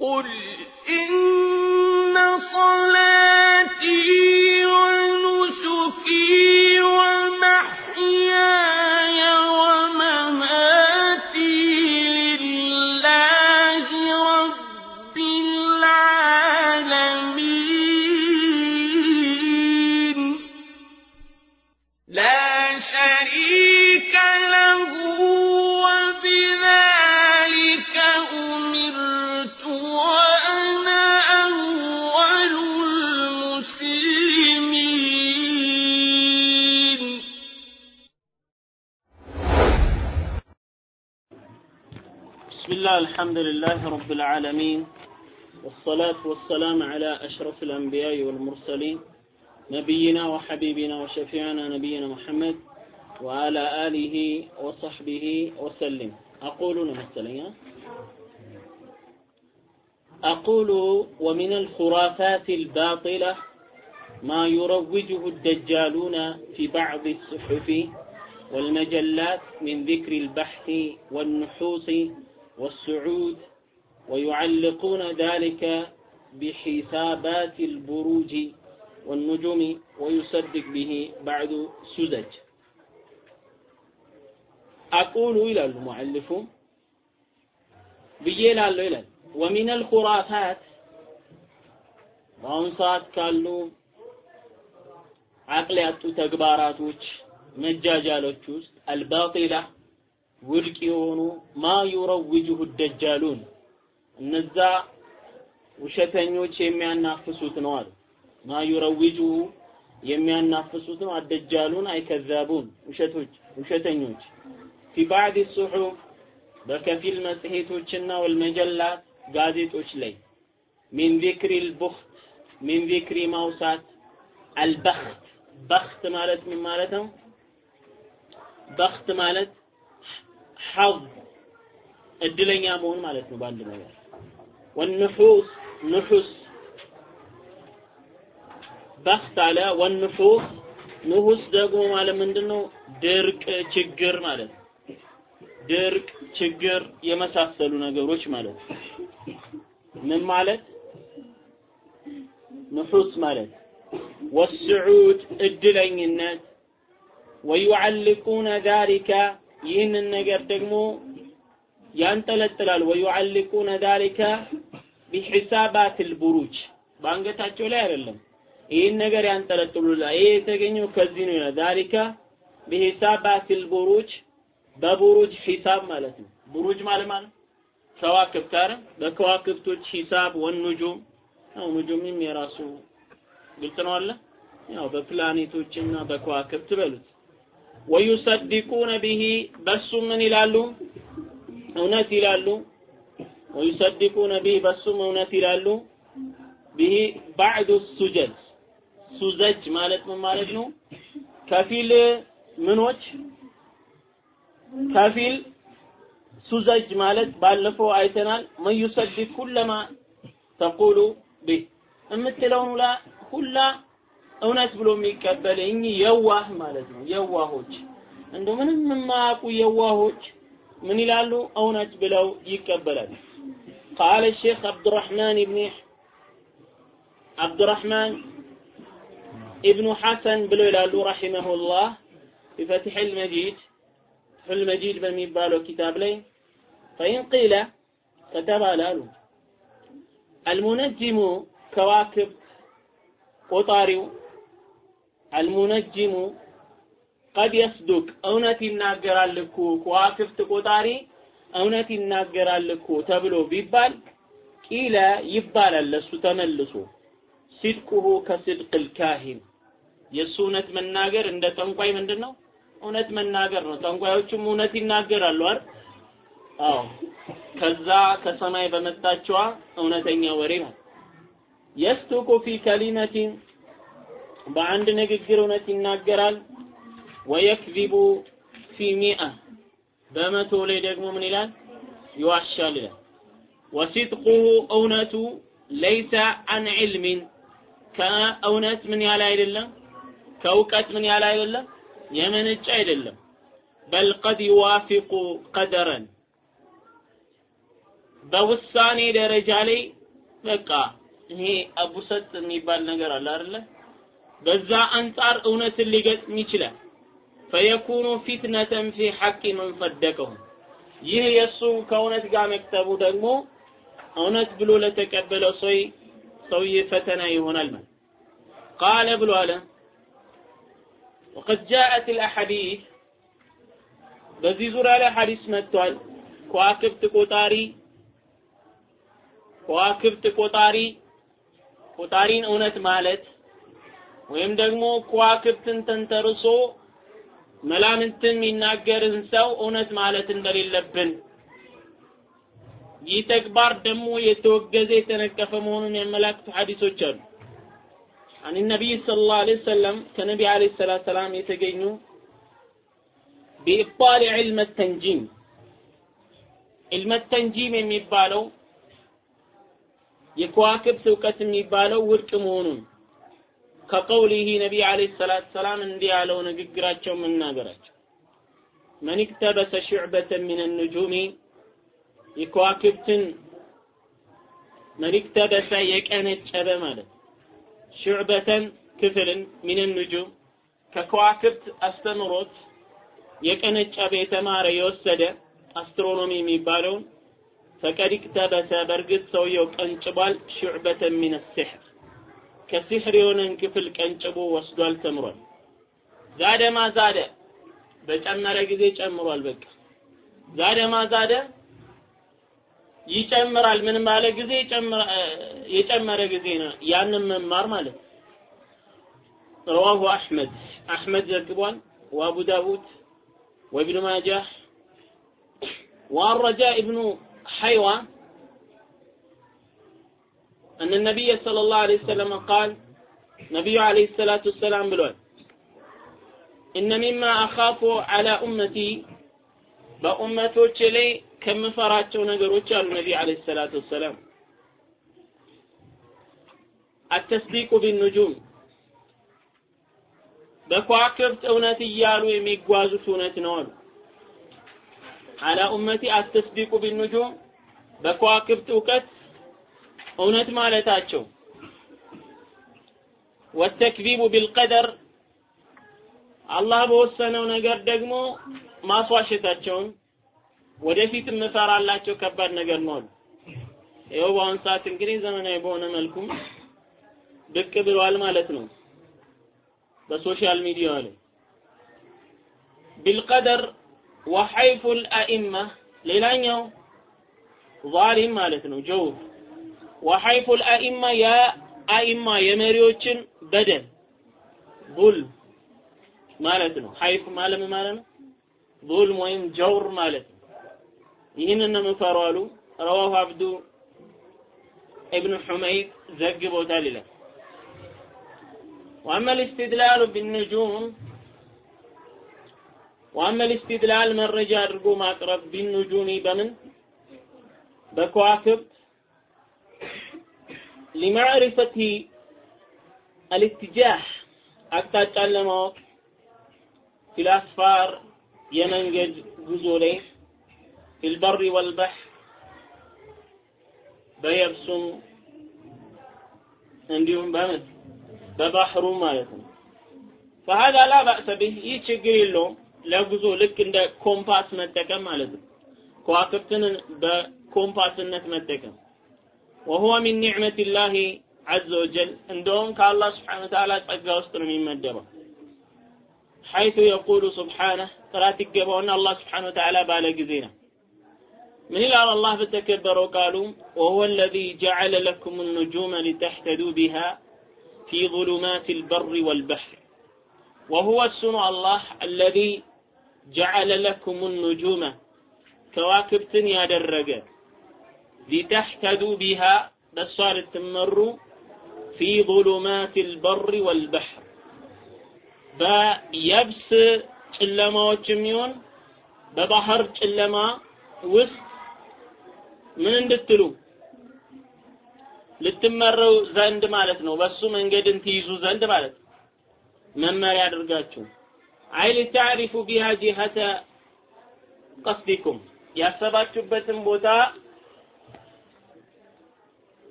قل إن الحمد لله رب العالمين والصلاة والسلام على أشرف الأنبياء والمرسلين نبينا وحبيبنا وشفيعنا نبينا محمد وعلى آله وصحبه وسلم. أقول مثلا أقول ومن الخرافات الباطلة ما يروجه الدجالون في بعض الصحف والمجلات من ذكر البحث والنحوس والسعود ويعلقون ذلك بحسابات البروج والنجوم ويصدق به بعض سذج أقول إلى المؤلف بيلا إلى ومن الخرافات በአሁኑ ሰዓት ካሉ አቅል ያጡ ተግባራቶች መጃጃሎች ውስጥ አልባጢላ ውድቅ የሆኑ ማ ዩረውጅሁ ደጃሉን እነዛ ውሸተኞች የሚያናፍሱት ነው አሉ። ማ ዩረውጅሁ የሚያናፍሱት ነው አደጃሉን አይከዛቡን ውሸቶች ውሸተኞች። ፊ ባዕድ ሱሑፍ በከፊል መጽሔቶችና ወልመጀላት ጋዜጦች ላይ። من ذكر البخت من ذكر ማውሳት البخت። بخت ማለት ምን ማለት ነው? بخت ማለት حظ እድለኛ መሆን ማለት ነው በአንድ ነገር። والنحوس نحوس بخت አለ። والنحوس نحوس ደግሞ ማለት ምንድነው? ድርቅ ችግር ማለት ነው። ድርቅ ችግር የመሳሰሉ ነገሮች ማለት ነው። ምን ማለት? ንሑስ ማለት ወስዑድ እድለኝነት። ወዩዓልቁነ ዛሊከ ይህንን ነገር ደግሞ ያንጠለጥላል። ወዩዓልቁነ ዛሊከ ቢሒሳባት ልቡሩጅ በአንገታቸው ላይ አይደለም። ይህን ነገር ያንጠለጥሉላል ይሄ የተገኘው ከዚህ ነው። ይላል ዛሊከ ቢሒሳባት ልቡሩጅ በቡሩጅ ሂሳብ ማለት ነው። ቡሩጅ ማለት ማለት ከዋክብት አይደል? በከዋክብቶች ሂሳብ ወንጁም። ያው ኑጁምም የራሱ ግልጽ ነው አለ። ያው በፕላኔቶችና በከዋክብት በሉት ወዩሰዲቁነ ቢሂ በሱ ምን ይላሉ? እውነት ይላሉ። ወዩሰዲቁነ ቢሂ በሱም እውነት ይላሉ። ቢሂ ባዕዱ ሱጀድ ሱዘጅ ማለት ምን ማለት ነው? ከፊል ምኖች ከፊል ሱዘጅ ማለት ባለፈው አይተናል። መን ዩሰዲቅ ኩለማ ተቁሉ ቢህ የምትለውን ሁላ እውነት ብሎ የሚቀበል እኚህ የዋህ ማለት ነው። የዋሆች እንደ ምንም የማያውቁ የዋሆች ምን ይላሉ? እውነት ብለው ይቀበላል። ቃለ ሼክ አብዱራህማን ኢብኒ አብዱራህማን ኢብኑ ሐሰን ብለው ይላሉ ረሒመሁላህ ቢፈትሒል መጂድ ፊል መጂድ በሚባለው ኪታብ ላይ ፈኢን ቂለ ከተባለ አሉ አልሙነጅሙ ከዋክብት ቆጣሪው አልሙነጅሙ ቀድ የስዱቅ። እውነት ይናገራል እኮ ከዋክብት ቆጣሪ እውነት ይናገራል እኮ ተብሎ ቢባል ቂለ ይባላል። ለሱ ተመልሶ ሲድቁሁ ከሲድቅ ልካሂን የእሱ እውነት መናገር እንደ ጠንቋይ ምንድን ነው እውነት መናገር ነው። ጠንቋዮቹም እውነት ይናገራሉ አይደል? አዎ። ከዛ ከሰማይ በመጣችዋ እውነተኛ ወሬ ነው። የስቱቁ ፊ ከሊመቲን በአንድ ንግግር እውነት ይናገራል? ወየክዚቡ ፊ ሚአ በመቶ ላይ ደግሞ ምን ይላል? ይዋሻል ይላል። ወሲድቁሁ እውነቱ ለይሰ አን ዒልሚን ከእውነት ምን ያለ አይደለም? ከእውቀት ምን ያለ አይደለም? የመነጨ አይደለም። በል ቀድ ይዋፊቁ ቀደረን በውሳኔ ደረጃ ላይ በቃ ይሄ አቡሰጥ የሚባል ነገር አለ አይደለ? በዛ አንጻር እውነትን ሊገጥም ይችላል። ፈየኩኑ ፊትነተን ፊ ሐቂ መን ሰደቀሁ። ይህ የእሱ ከእውነት ጋር መክተቡ ደግሞ እውነት ብሎ ለተቀበለው ሰው ሰውዬ ፈተና ይሆናል ማለት ቃለ ብሎ አለ ወቀድ ጃአት ልአሐዲት በዚህ ዙሪያ ላይ ሐዲስ መጥቷል። ከዋክብት ቆጣሪ ከዋክብት ቆጣሪ ቆጣሪን እውነት ማለት ወይም ደግሞ ከዋክብትን ተንተርሶ መላምንትን የሚናገርን ሰው እውነት ማለት እንደሌለብን ይህ ተግባር ደግሞ የተወገዘ የተነቀፈ መሆኑን ያመላክቱ ሐዲሶች አሉ። አን ነቢይ ሰለላሁ ዐለይሂ ወሰለም ከነቢ ዐለይሂ ሰላቱ ሰላም የተገኙ ቢኢባል ዒልመ ተንጂም ዒልመ ተንጂም የሚባለው የከዋክብት እውቀት የሚባለው ውድቅ መሆኑን ከቀውሊሂ ነቢ ዐለይሂ ሰላቱ ሰላም እንዲህ ያለው ንግግራቸው መናገራቸው። መን እክተበሰ ሹዕበተን ሚነ ኑጁሚ የከዋክብትን መን እክተበሰ የቀነጨበ ማለት ሹዕበተን ክፍልን ሚነ ኑጁም ከከዋክብት አስተምሮት የቀነጨበ የተማረ የወሰደ አስትሮኖሚ የሚባለውን ፈቀድ እክተበሰ በእርግጥ ሰውየው ቀንጭቧል ሹዕበተን ሚነ ሲሕር ከሲሕር የሆነን ክፍል ቀንጭቦ ወስዷል ተምሯል። ዛደ ማ በጨመረ ጊዜ ጨምሯል። በቃ ዛደ ማ ዛደ ይጨምራል። ምን ባለ ጊዜ የጨመረ ጊዜ ነው ያንን መማር ማለት ነው። ረዋሁ አሕመድ አሕመድ ዘግቧል። ወአቡ ዳውድ ወኢብኑ ማጃህ ወአረጃ ኢብኑ ሐይዋ أن النبي صلى الله عليه وسلم قال نبي عليه الصلاة والسلام بلوال إن مما أخاف على أمتي በኡመቶች ላይ ከምፈራቸው ነገሮች አሉ ነቢ አለይሂ ሰላቱ ወሰላም አተስዲቁ ቢኑጁም በከዋክብት እውነት እያሉ የሚጓዙት እውነት ነው አሉ አላ ኡመቲ አተስዲቁ ቢኑጁም በከዋክብት እውቀት እውነት ማለታቸው ወተክዚቡ ቢልቀደር አላህ በወሰነው ነገር ደግሞ ማስዋሸታቸውን ወደፊት የምፈራላቸው ከባድ ነገር ነው ይኸው በአሁኑ ሰዓት እንግዲህ ዘመናዊ በሆነ መልኩም ብቅ ብሏል ማለት ነው። በሶሻል ሚዲያ ላይ ቢልቀደር ወሐይፉል አኢማ ሌላኛው ዛሊም ማለት ነው ጀውር ወሐይፉል አኢማ የአኢማ የመሪዎችን በደል ዙልም ማለት ነው። ሐይፍ ማለት ምን ማለት ነው? ዙልም ወይም ጀውር ማለት ነው። ይህንን ነው የምፈራው አሉ። ረዋሁ አብዱ ኢብኑ ሑመይድ ዘግቦታል ይላል። وأما الاستدلال بالنجوم وأما الاستدلال መረጃ አድርጎ ማቅረብ ቢኑጁሚ በምን በከዋክብት لمعرفة الاتجاه አቅጣጫን ለማወቅ ፊልአስፋር የመንገድ ጉዞ ላይ ፊልበሪ ወልበሕር በየብሱም እንዲሁም በምን በባህሩ ማለት ነው። ፈሀዛ ላ ባእሰ ቢህ ይህ ችግር የለውም ለጉዞ ልክ እንደ ኮምፓስ መጠቀም ማለት ነው። ከዋክብትን በኮምፓስነት መጠቀም وهو من نعمة الله عز وجل. عندهم كالله سبحانه وتعالى تقى وسطنا من مدبه حيث يقول سبحانه فلا تقبعون الله سبحانه وتعالى بالقزينه من إلى الله فتكبر وقالوا وهو الذي جعل لكم النجوم لتهتدوا بها في ظلمات البر والبحر. وهو السن الله الذي جعل لكم النجوم كواكب يا درجة. لتهتدوا بها በሷ ልትመሩ في ظلمات البر والبحر በየብስ ጨለማዎችም ይሁን በባህር ጨለማ ውስጥ ምን እንድትሉ ልትመረው ዘንድ ማለት ነው። በሱ መንገድን ትይዙ ዘንድ ማለት ነው። መመሪያ አድርጋችሁ አይ ልታዕሪፉ ቢሃ ጂሀተ ቀስዲኩም ያሰባችሁበትን ቦታ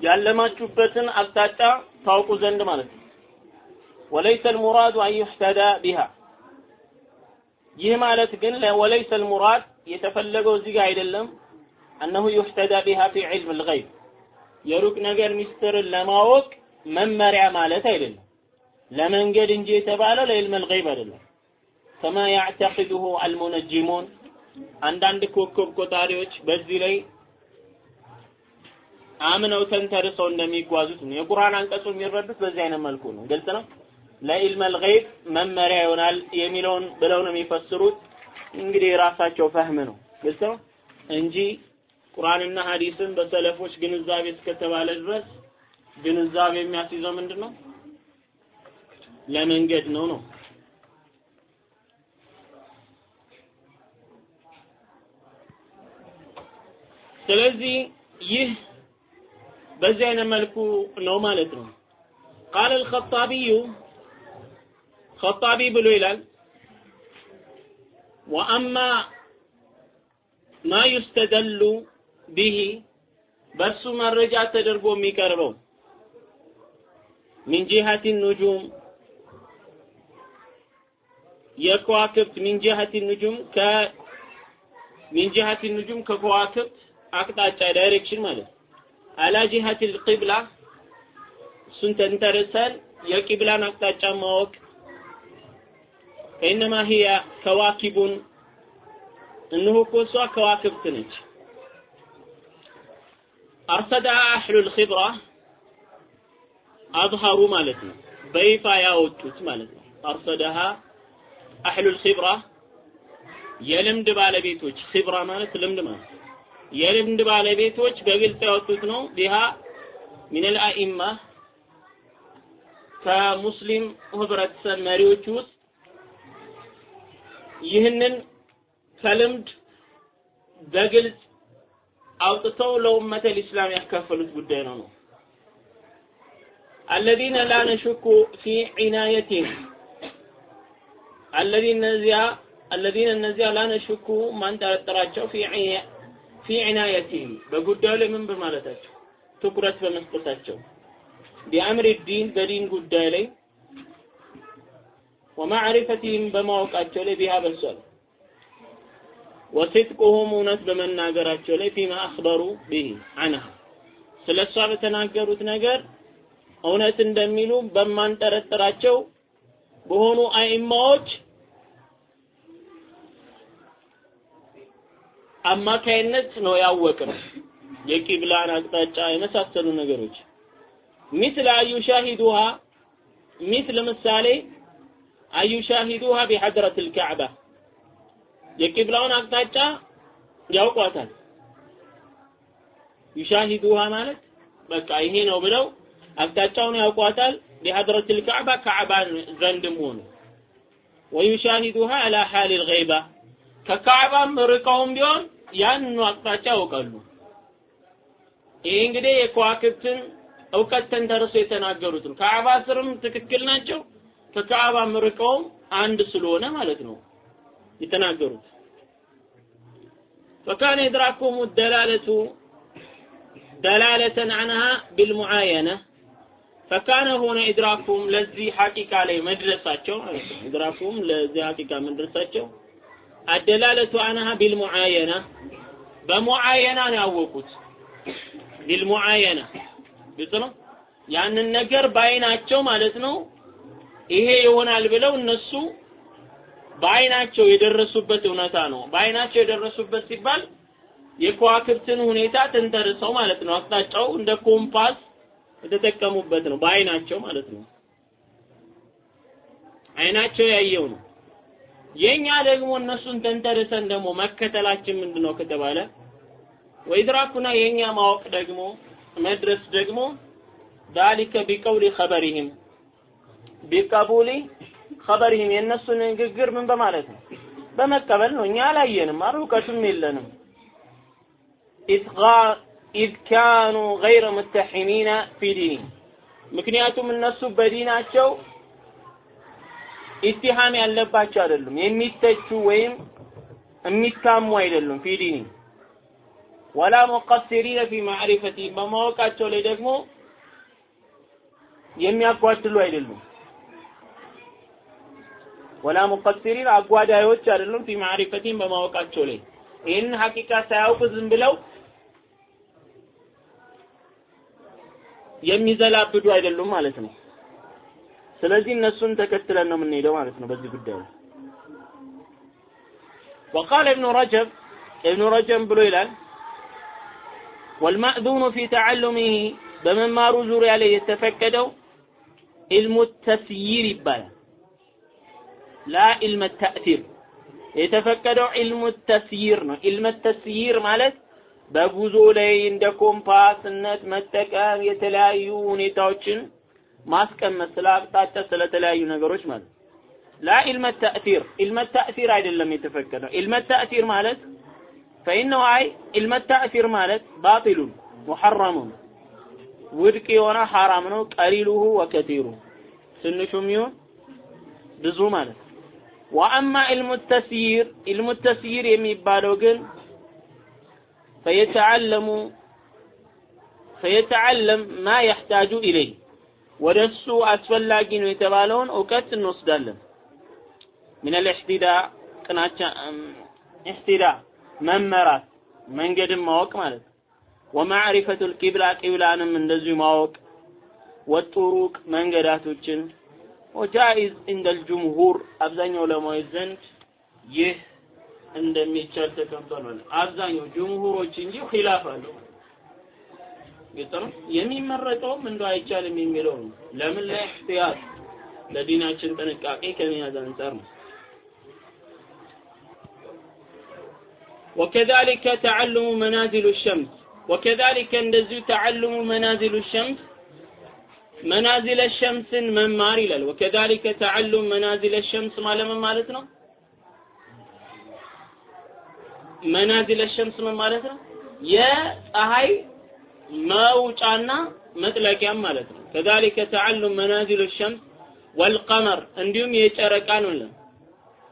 ያለማችሁበትን አቅጣጫ ታውቁ ዘንድ ማለት ነው። ወለይሰ ልሙራዱ አን ዩሕተዳ ቢሃ ይህ ማለት ግን ወለይሰ ልሙራድ የተፈለገው እዚህ ጋር አይደለም አነሁ ዩሕተዳ ቢሃ ፊ ዒልም ልገይብ የሩቅ ነገር ሚስጥርን ለማወቅ መመሪያ ማለት አይደለም። ለመንገድ እንጂ የተባለው ለዕልም ልገይብ አይደለም። ከማ ያዕተቂዱሁ አልሙነጅሙን አንዳንድ ኮከብ ቆጣሪዎች በዚህ ላይ አምነው ተንተርሰው እንደሚጓዙት ነው። የቁርአን አንቀጹ የሚረዱት በዚህ አይነት መልኩ ነው። ግልጽ ነው። ለኢልም አልገይብ መመሪያ ይሆናል የሚለውን ብለው ነው የሚፈስሩት። እንግዲህ የራሳቸው ፈህም ነው። ግልጽ ነው እንጂ ቁርአንና ሐዲስን በሰለፎች ግንዛቤ እስከተባለ ድረስ ግንዛቤ የሚያስይዘው ምንድን ነው? ለመንገድ ነው ነው ስለዚህ ይህ በዚህ አይነት መልኩ ነው ማለት ነው። قال الخطابي ኸጣቢ ብሎ ይላል وأما ما يستدل به በእርሱ መረጃ ተደርጎ የሚቀርበው من جهة النجوم የከዋክብት من جهة النجوم ከ جهة النجوم ከከዋክብት አቅጣጫ direction ማለት على جهة القبلة እሱን ተንተርሰን የቂብላን አቅጣጫ ማወቅ فإنما هي كواكب እነሆ እኮ እሷ ከዋክብት ነች። أرصدها أهل الخبرة أظهروا ማለት ነው። በይፋ ያወጡት ማለት ነው። أرصدها አህሉል ኺብራ የልምድ ባለቤቶች ኺብራ ማለት ልምድ ማለት የልምድ ባለቤቶች በግልጽ ያወጡት ነው። ቢሃ ሚነል አኢማ ከሙስሊም ህብረተሰብ መሪዎች ውስጥ ይህንን ከልምድ በግልጽ አውጥተው ለኡመተል ኢስላም ያካፈሉት ጉዳይ ነው ነው አለዚነ ላ ነሽኩ ፊ ዒናየቲህም አለዚነ እነዚያ አለዚነ እነዚያ ላ ነሽኩ ማንጠረጠራቸው ፊ ፊዕናየቲህም በጉዳዩ ላይ ምን በማለታቸው ትኩረት በመስጠታቸው። ቢአምሪ ዲን በዲን ጉዳይ ላይ ወማዕሪፈቲህም በማወቃቸው ላይ ቢሃ በሷል። ወሲድቁሁም እውነት በመናገራቸው ላይ ፊማ አክበሩ ቢሂ አንሃ። ስለ እሷ በተናገሩት ነገር እውነት እንደሚሉ በማንጠረጥራቸው በሆኑ አይማዎች አማካይነት ነው ያወቅነው። የቂብላን አቅጣጫ የመሳሰሉ ነገሮች። ሚስል አዩሻሂዱሃ ሚስል ምሳሌ አዩሻሂዱሃ ቢሐድረት ልካዕባ የቂብላውን አቅጣጫ ያውቋታል። ዩሻሂዱሃ ማለት በቃ ይሄ ነው ብለው አቅጣጫውን ያውቋታል። ቢሐድረት ልካዕባ ካዕባን ዘንድም ሆኑ ወዩሻሂዱሃ አላ ሓል ልገይባ ከካዕባም ርቀውም ቢሆን ያንኑ አቅጣጫ ያውቃሉ። ይሄ እንግዲህ የከዋክብትን እውቀት ተንተርሶ የተናገሩት ነው። ካዕባ ስርም ትክክል ናቸው። ከካዕባም ርቀውም አንድ ስለሆነ ማለት ነው የተናገሩት። فكان إدراكهم الدلالة دلالة عنها بالمعاينة فكان هنا إدراكهم لذي حقيقة عليه مدرساتهم إدراكهم لذي حقيقة مدرساتهم አደላለቱ አንሃ ቢልሙዓየና በሙዓየና ነው ያወቁት። ቢልሙዓየና ግልጽ ነው። ያንን ነገር በአይናቸው ማለት ነው ይሄ ይሆናል ብለው እነሱ በአይናቸው የደረሱበት እውነታ ነው። በአይናቸው የደረሱበት ሲባል የከዋክብትን ሁኔታ ተንተርሰው ማለት ነው። አቅጣጫው እንደ ኮምፓስ የተጠቀሙበት ነው፣ በአይናቸው ማለት ነው። አይናቸው ያየው ነው። የኛ ደግሞ እነሱን ተንተርሰን ደግሞ መከተላችን ምንድነው ከተባለ ወይድራኩና የኛ ማወቅ ደግሞ መድረስ ደግሞ ذلك بقول خبرهم بقبول خبرهم የነሱን ንግግር ምን በማለት ነው በመቀበል ነው እኛ አላየንም አረ እውቀቱም የለንም ኢዝ ካኑ ገይረ ሙተሒሚነ ፊ ዲኒ ምክንያቱም እነሱ በዲናቸው اتهام ያለባቸው አይደሉም የሚተቹ ወይም የሚታሙ አይደሉም ፊ ዲኒ ወላ ሙቀሲሪነ ፊ ማዕሪፈቲ በማወቃቸው ላይ ደግሞ የሚያጓድሉ አይደሉም። ወላ ሙቀሲሪን አጓዳዮች አይደሉም። ፊ ማዕሪፈቲን በማወቃቸው ላይ ይህንን ሐቂቃ ሳያውቁ ዝም ብለው የሚዘላብዱ አይደሉም ማለት ነው። ስለዚህ እነሱን ተከትለን ነው የምንሄደው ማለት ነው በዚህ ጉዳይ ላይ وقال ابن رجب ابن رجب ብሎ ይላል والمأذون في تعلمه በመማሩ ዙሪያ ላይ የተፈቀደው ኢልሙ ተስይር ይባላል ላ ኢልመ ተእሲር የተፈቀደው ኢልሙ ተስይር ነው ኢልመ ተስይር ማለት በጉዞ ላይ እንደ ኮምፓስነት መጠቀም የተለያዩ ሁኔታዎችን ማስቀመጥ ስለ አቅጣጫ ስለተለያዩ ነገሮች ማለት ላ ኢልመ ተእሲር ኢልመ ተእሲር አይደለም የተፈቀደው። ኢልመ ተእሲር ማለት ፈኢነሁ አይ ኢልመ ተእሲር ማለት ባጢሉን ሙሐረሙን። ውድቅ የሆነ ሐራም ነው ቀሊሉሁ ወከቲሩ ትንሹም ይሁን ብዙ ማለት ወአማ ኢልሙ ተስይር ኢልሙ ተስይር የሚባለው ግን ፈየተዓለሙ ፈየተዓለም ማ የሕታጁ ኢለይህ ወደ እሱ አስፈላጊ ነው የተባለውን እውቀት እንወስዳለን። ምን ልእሕቲዳ ቅናቻ እሕቲዳ መመራት መንገድን ማወቅ ማለት ነው። ወማዕሪፈቱ ልቂብላ ቂብላንም እንደዚሁ ማወቅ ወጡሩቅ መንገዳቶችን ወጃኢዝ እንደል ጅምሁር አብዛኛው ዑለማዎች ዘንድ ይህ እንደሚቻል ተቀምጧል ማለት አብዛኛው ጅምሁሮች እንጂ ኺላፍ አለው ግልጽ ነው። የሚመረጠውም እንደው አይቻልም የሚለው ነው። ለምን ለኢህቲያት ለዲናችን ጥንቃቄ ከመያዝ አንጻር ነው። وكذلك تعلم منازل الشمس وكذلك እንደዚሁ تعلم منازل الشمس منازل الشمس መማር ይላል وكذلك تعلم منازل الشمس ማለት ምን ማለት ነው منازل الشمس ምን ማለት ነው የፀሐይ መውጫና መጥለቂያም ማለት ነው። ከዛሊከ ተዓሉም መናዚሉ ሸምስ ወልቀመር እንዲሁም የጨረቃን ነው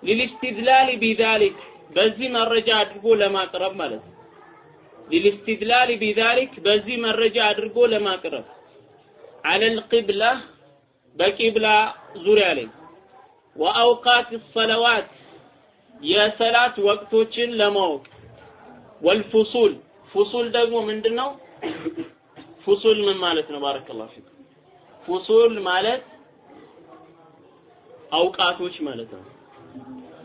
ሊልስትድላል ቢዛሊክ በዚህ መረጃ አድርጎ ለማቅረብ ማለት ነው። ሊልስትድላል ቢዛሊክ በዚህ መረጃ አድርጎ ለማቅረብ አለል ቂብላ በቂብላ ዙሪያ ላይ وأوقات الصلوات የሰላት ወቅቶችን ለማወቅ والفصول فصول ደግሞ ምንድነው? فصول ምን ማለት ነው? بارك الله فيك። فصول ማለት አውቃቶች ማለት ነው።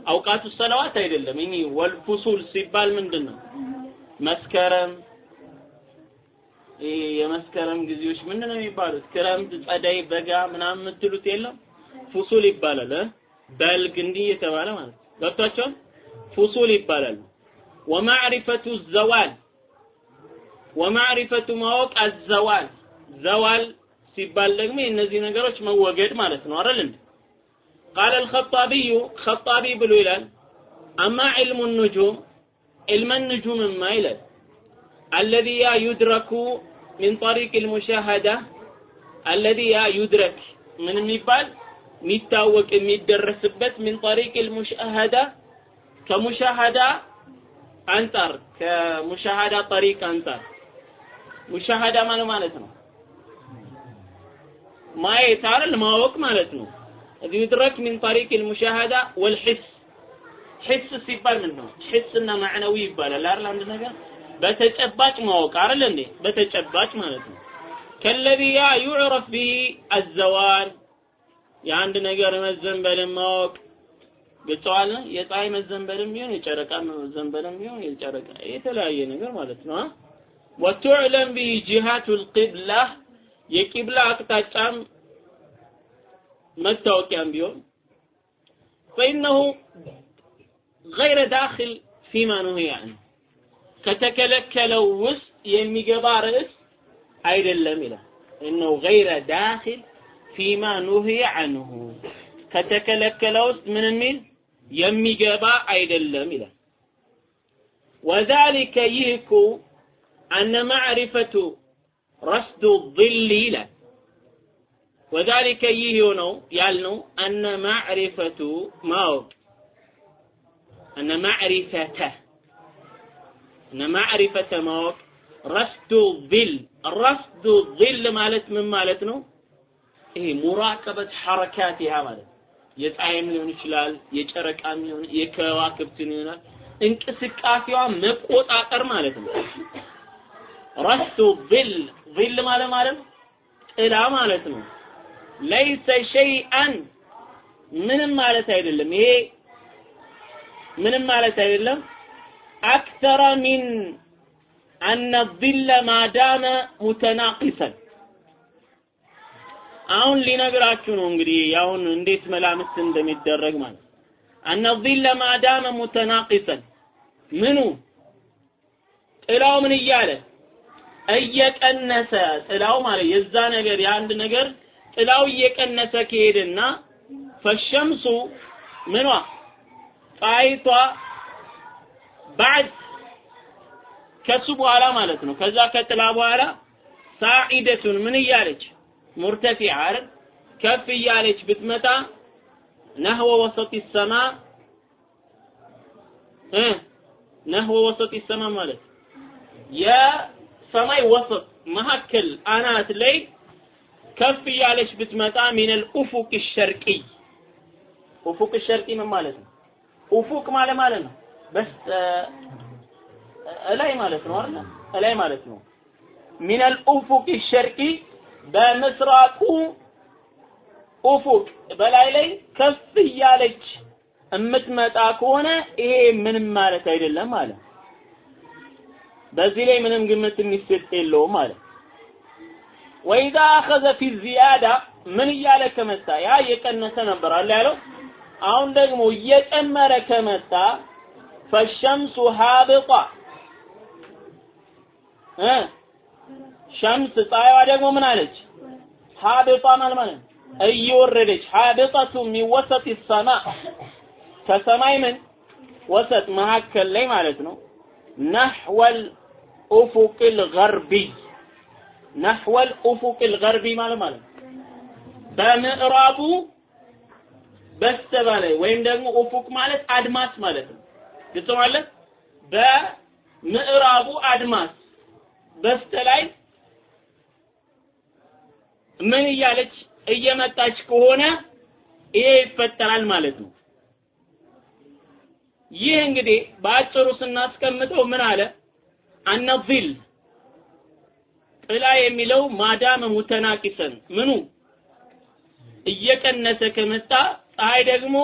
أوقات الصلوات አይደለም። እኚ والفصول ሲባል ምንድን ነው መስከረም የመስከረም ጊዜዎች ምንድን ነው የሚባሉት? ክረምት ጸደይ በጋ ምናምን የምትሉት የለም? ፉሱል ይባላል። በልግ እንዲህ የተባለ ማለት ገብቷቸዋል? ፉሱል ይባላል። ወማዕሪፈቱ ዘዋል ወማዕሪፈቱ ማወቅ አዘዋል ዘዋል ሲባል ደግሞ የእነዚህ ነገሮች መወገድ ማለት ነው አይደል እንዴ قال الخطابي خطابي ብሎ ይላል أما علم النجوم علم النجوم ما ይላል الذي يدرك من طريق المشاهدة الذي يدرك من የሚባል የሚታወቅ የሚደረስበት من طريق المشاهدة ከሙሻሃዳ አንጻር ከሙሻሃዳ ጠሪቅ አንጻር ሙሻሃዳ ማለት ማለት ነው። ማየት አይደል ማወቅ ማለት ነው። እዚ ይድረክ ሚን ጠሪቅ አልሙሻሃዳ ወልሂስ ሂስ ሲባል ምን ነው? ሂስና ማዕነዊ ይባላል አይደል? አንድ ነገር በተጨባጭ ማወቅ አይደል እንዴ? በተጨባጭ ማለት ነው። كالذي يعرف به الزوال የአንድ ነገር መዘንበልን ማወቅ ግልጸዋል። የፀሐይ መዘንበልም ይሁን የጨረቃ መዘንበልም ይሁን የጨረቃ የተለያየ ነገር ማለት ነው። وتعلم به جهة القبلة የቂብላ አቅጣጫም መታወቂያም ቢሆን فإنه ገይረ ዳኪል ፊማ ኑሂያ አንሁ ከተከለከለው ውስጥ የሚገባ ርዕስ አይደለም ይላል። እነሁ ገይረ ዳኪል ፊማ ኑሂያ አንሁ ከተከለከለው ውስጥ ምን የሚል የሚገባ አይደለም ይላል። ወዛሊከ ይህ እኮ አነ ማዕሪፈቱ ረስዱ ظል ይላል ወዛሊከ ይህ የሆነው ያልነው አነ ማዕሪፈቱ ማወቅ አነ ማዕሪፈተ እነ ማዕሪፈተ ማወቅ ረስዱ ዚል ረስዱ ዚል ማለት ምን ማለት ነው? ይሄ ሙራቀበት ሐረካቲሃ ማለት የፀሐይም ሊሆን ይችላል፣ የጨረቃም ሊሆን የከዋክብትን ይሆናል። እንቅስቃሴዋ መቆጣጠር ማለት ነው። ረስዱ ዚል ዚል ማለት ማለት ጥላ ማለት ነው። ለይሰ ሸይአን ምንም ማለት አይደለም። ይሄ ምንም ማለት አይደለም። አክተረ ሚን አነ ዚለ ማዳመ ሙተናቂሰን አሁን ሊነግራችሁ ነው እንግዲህ አሁን እንዴት መላምት እንደሚደረግ ማለት አነ ዚለ ማዳመ ሙተናቂሰን ምኑ ጥላው ምን እያለ እየቀነሰ ጥላው ማለት የዛ ነገር የአንድ ነገር ጥላው እየቀነሰ ከሄደና ፈሸምሱ ምኗ? ፀሐይቷ ባዕድ ከሱ በኋላ ማለት ነው። ከዛ ከጥላ በኋላ ሳዒደቱን ምን እያለች? ሙርተፊዓ አይደል? ከፍ እያለች ብትመጣ ነህወ ወሰጢ ሰማ ነህወ ወሰጢ ሰማ ማለት የሰማይ ወሰጥ መካከል አናት ላይ ከፍ እያለች ብትመጣ ሚነል ኡፉቅ ሸርቂ ኡፉቅ ሸርቂ ምን ማለት ነው? ኡፉቅ ማለት ማለት ነው በስተ እላይ ማለት ነው አይደል? እላይ ማለት ነው። ሚነል ኡፉቅ ሸርቂ በምስራቁ ኡፉቅ በላይ ላይ ከፍ እያለች የምትመጣ ከሆነ ይሄ ምንም ማለት አይደለም ማለት በዚህ ላይ ምንም ግምት የሚሰጥ የለውም ማለት ወኢዛ አኸዘ ፊ ዚያዳ ምን እያለ ከመጣ? ያ እየቀነሰ ነበር አለ ያለው። አሁን ደግሞ እየጨመረ ከመጣ ፈሸምሱ ሀብጣ እ? ሸምስ ፀሐይዋ ደግሞ ምን አለች? ሀብጣ ማለት ማለት እየወረደች ሀብጠቱ የሚወሰጥ ሰማ። ከሰማይ ምን? ወሰጥ መካከል ላይ ማለት ነው። ነሕወል ኡፉቅል ገርቢይ ነሕወል ኡፉቅል ገርቢ ማለት ማለት በምዕራቡ በስተበላይ ወይም ደግሞ ኡፉቅ ማለት አድማስ ማለት ነው። ግልጽ ማለት በምዕራቡ አድማስ በስተላይ ምን እያለች እየመጣች ከሆነ ይሄ ይፈጠራል ማለት ነው። ይህ እንግዲህ በአጭሩ ስናስቀምጠው ምን አለ አነዚል ጥላ የሚለው ማዳመ ሙተናቂሰን። ምኑ? እየቀነሰ ከመጣ ፀሐይ ደግሞ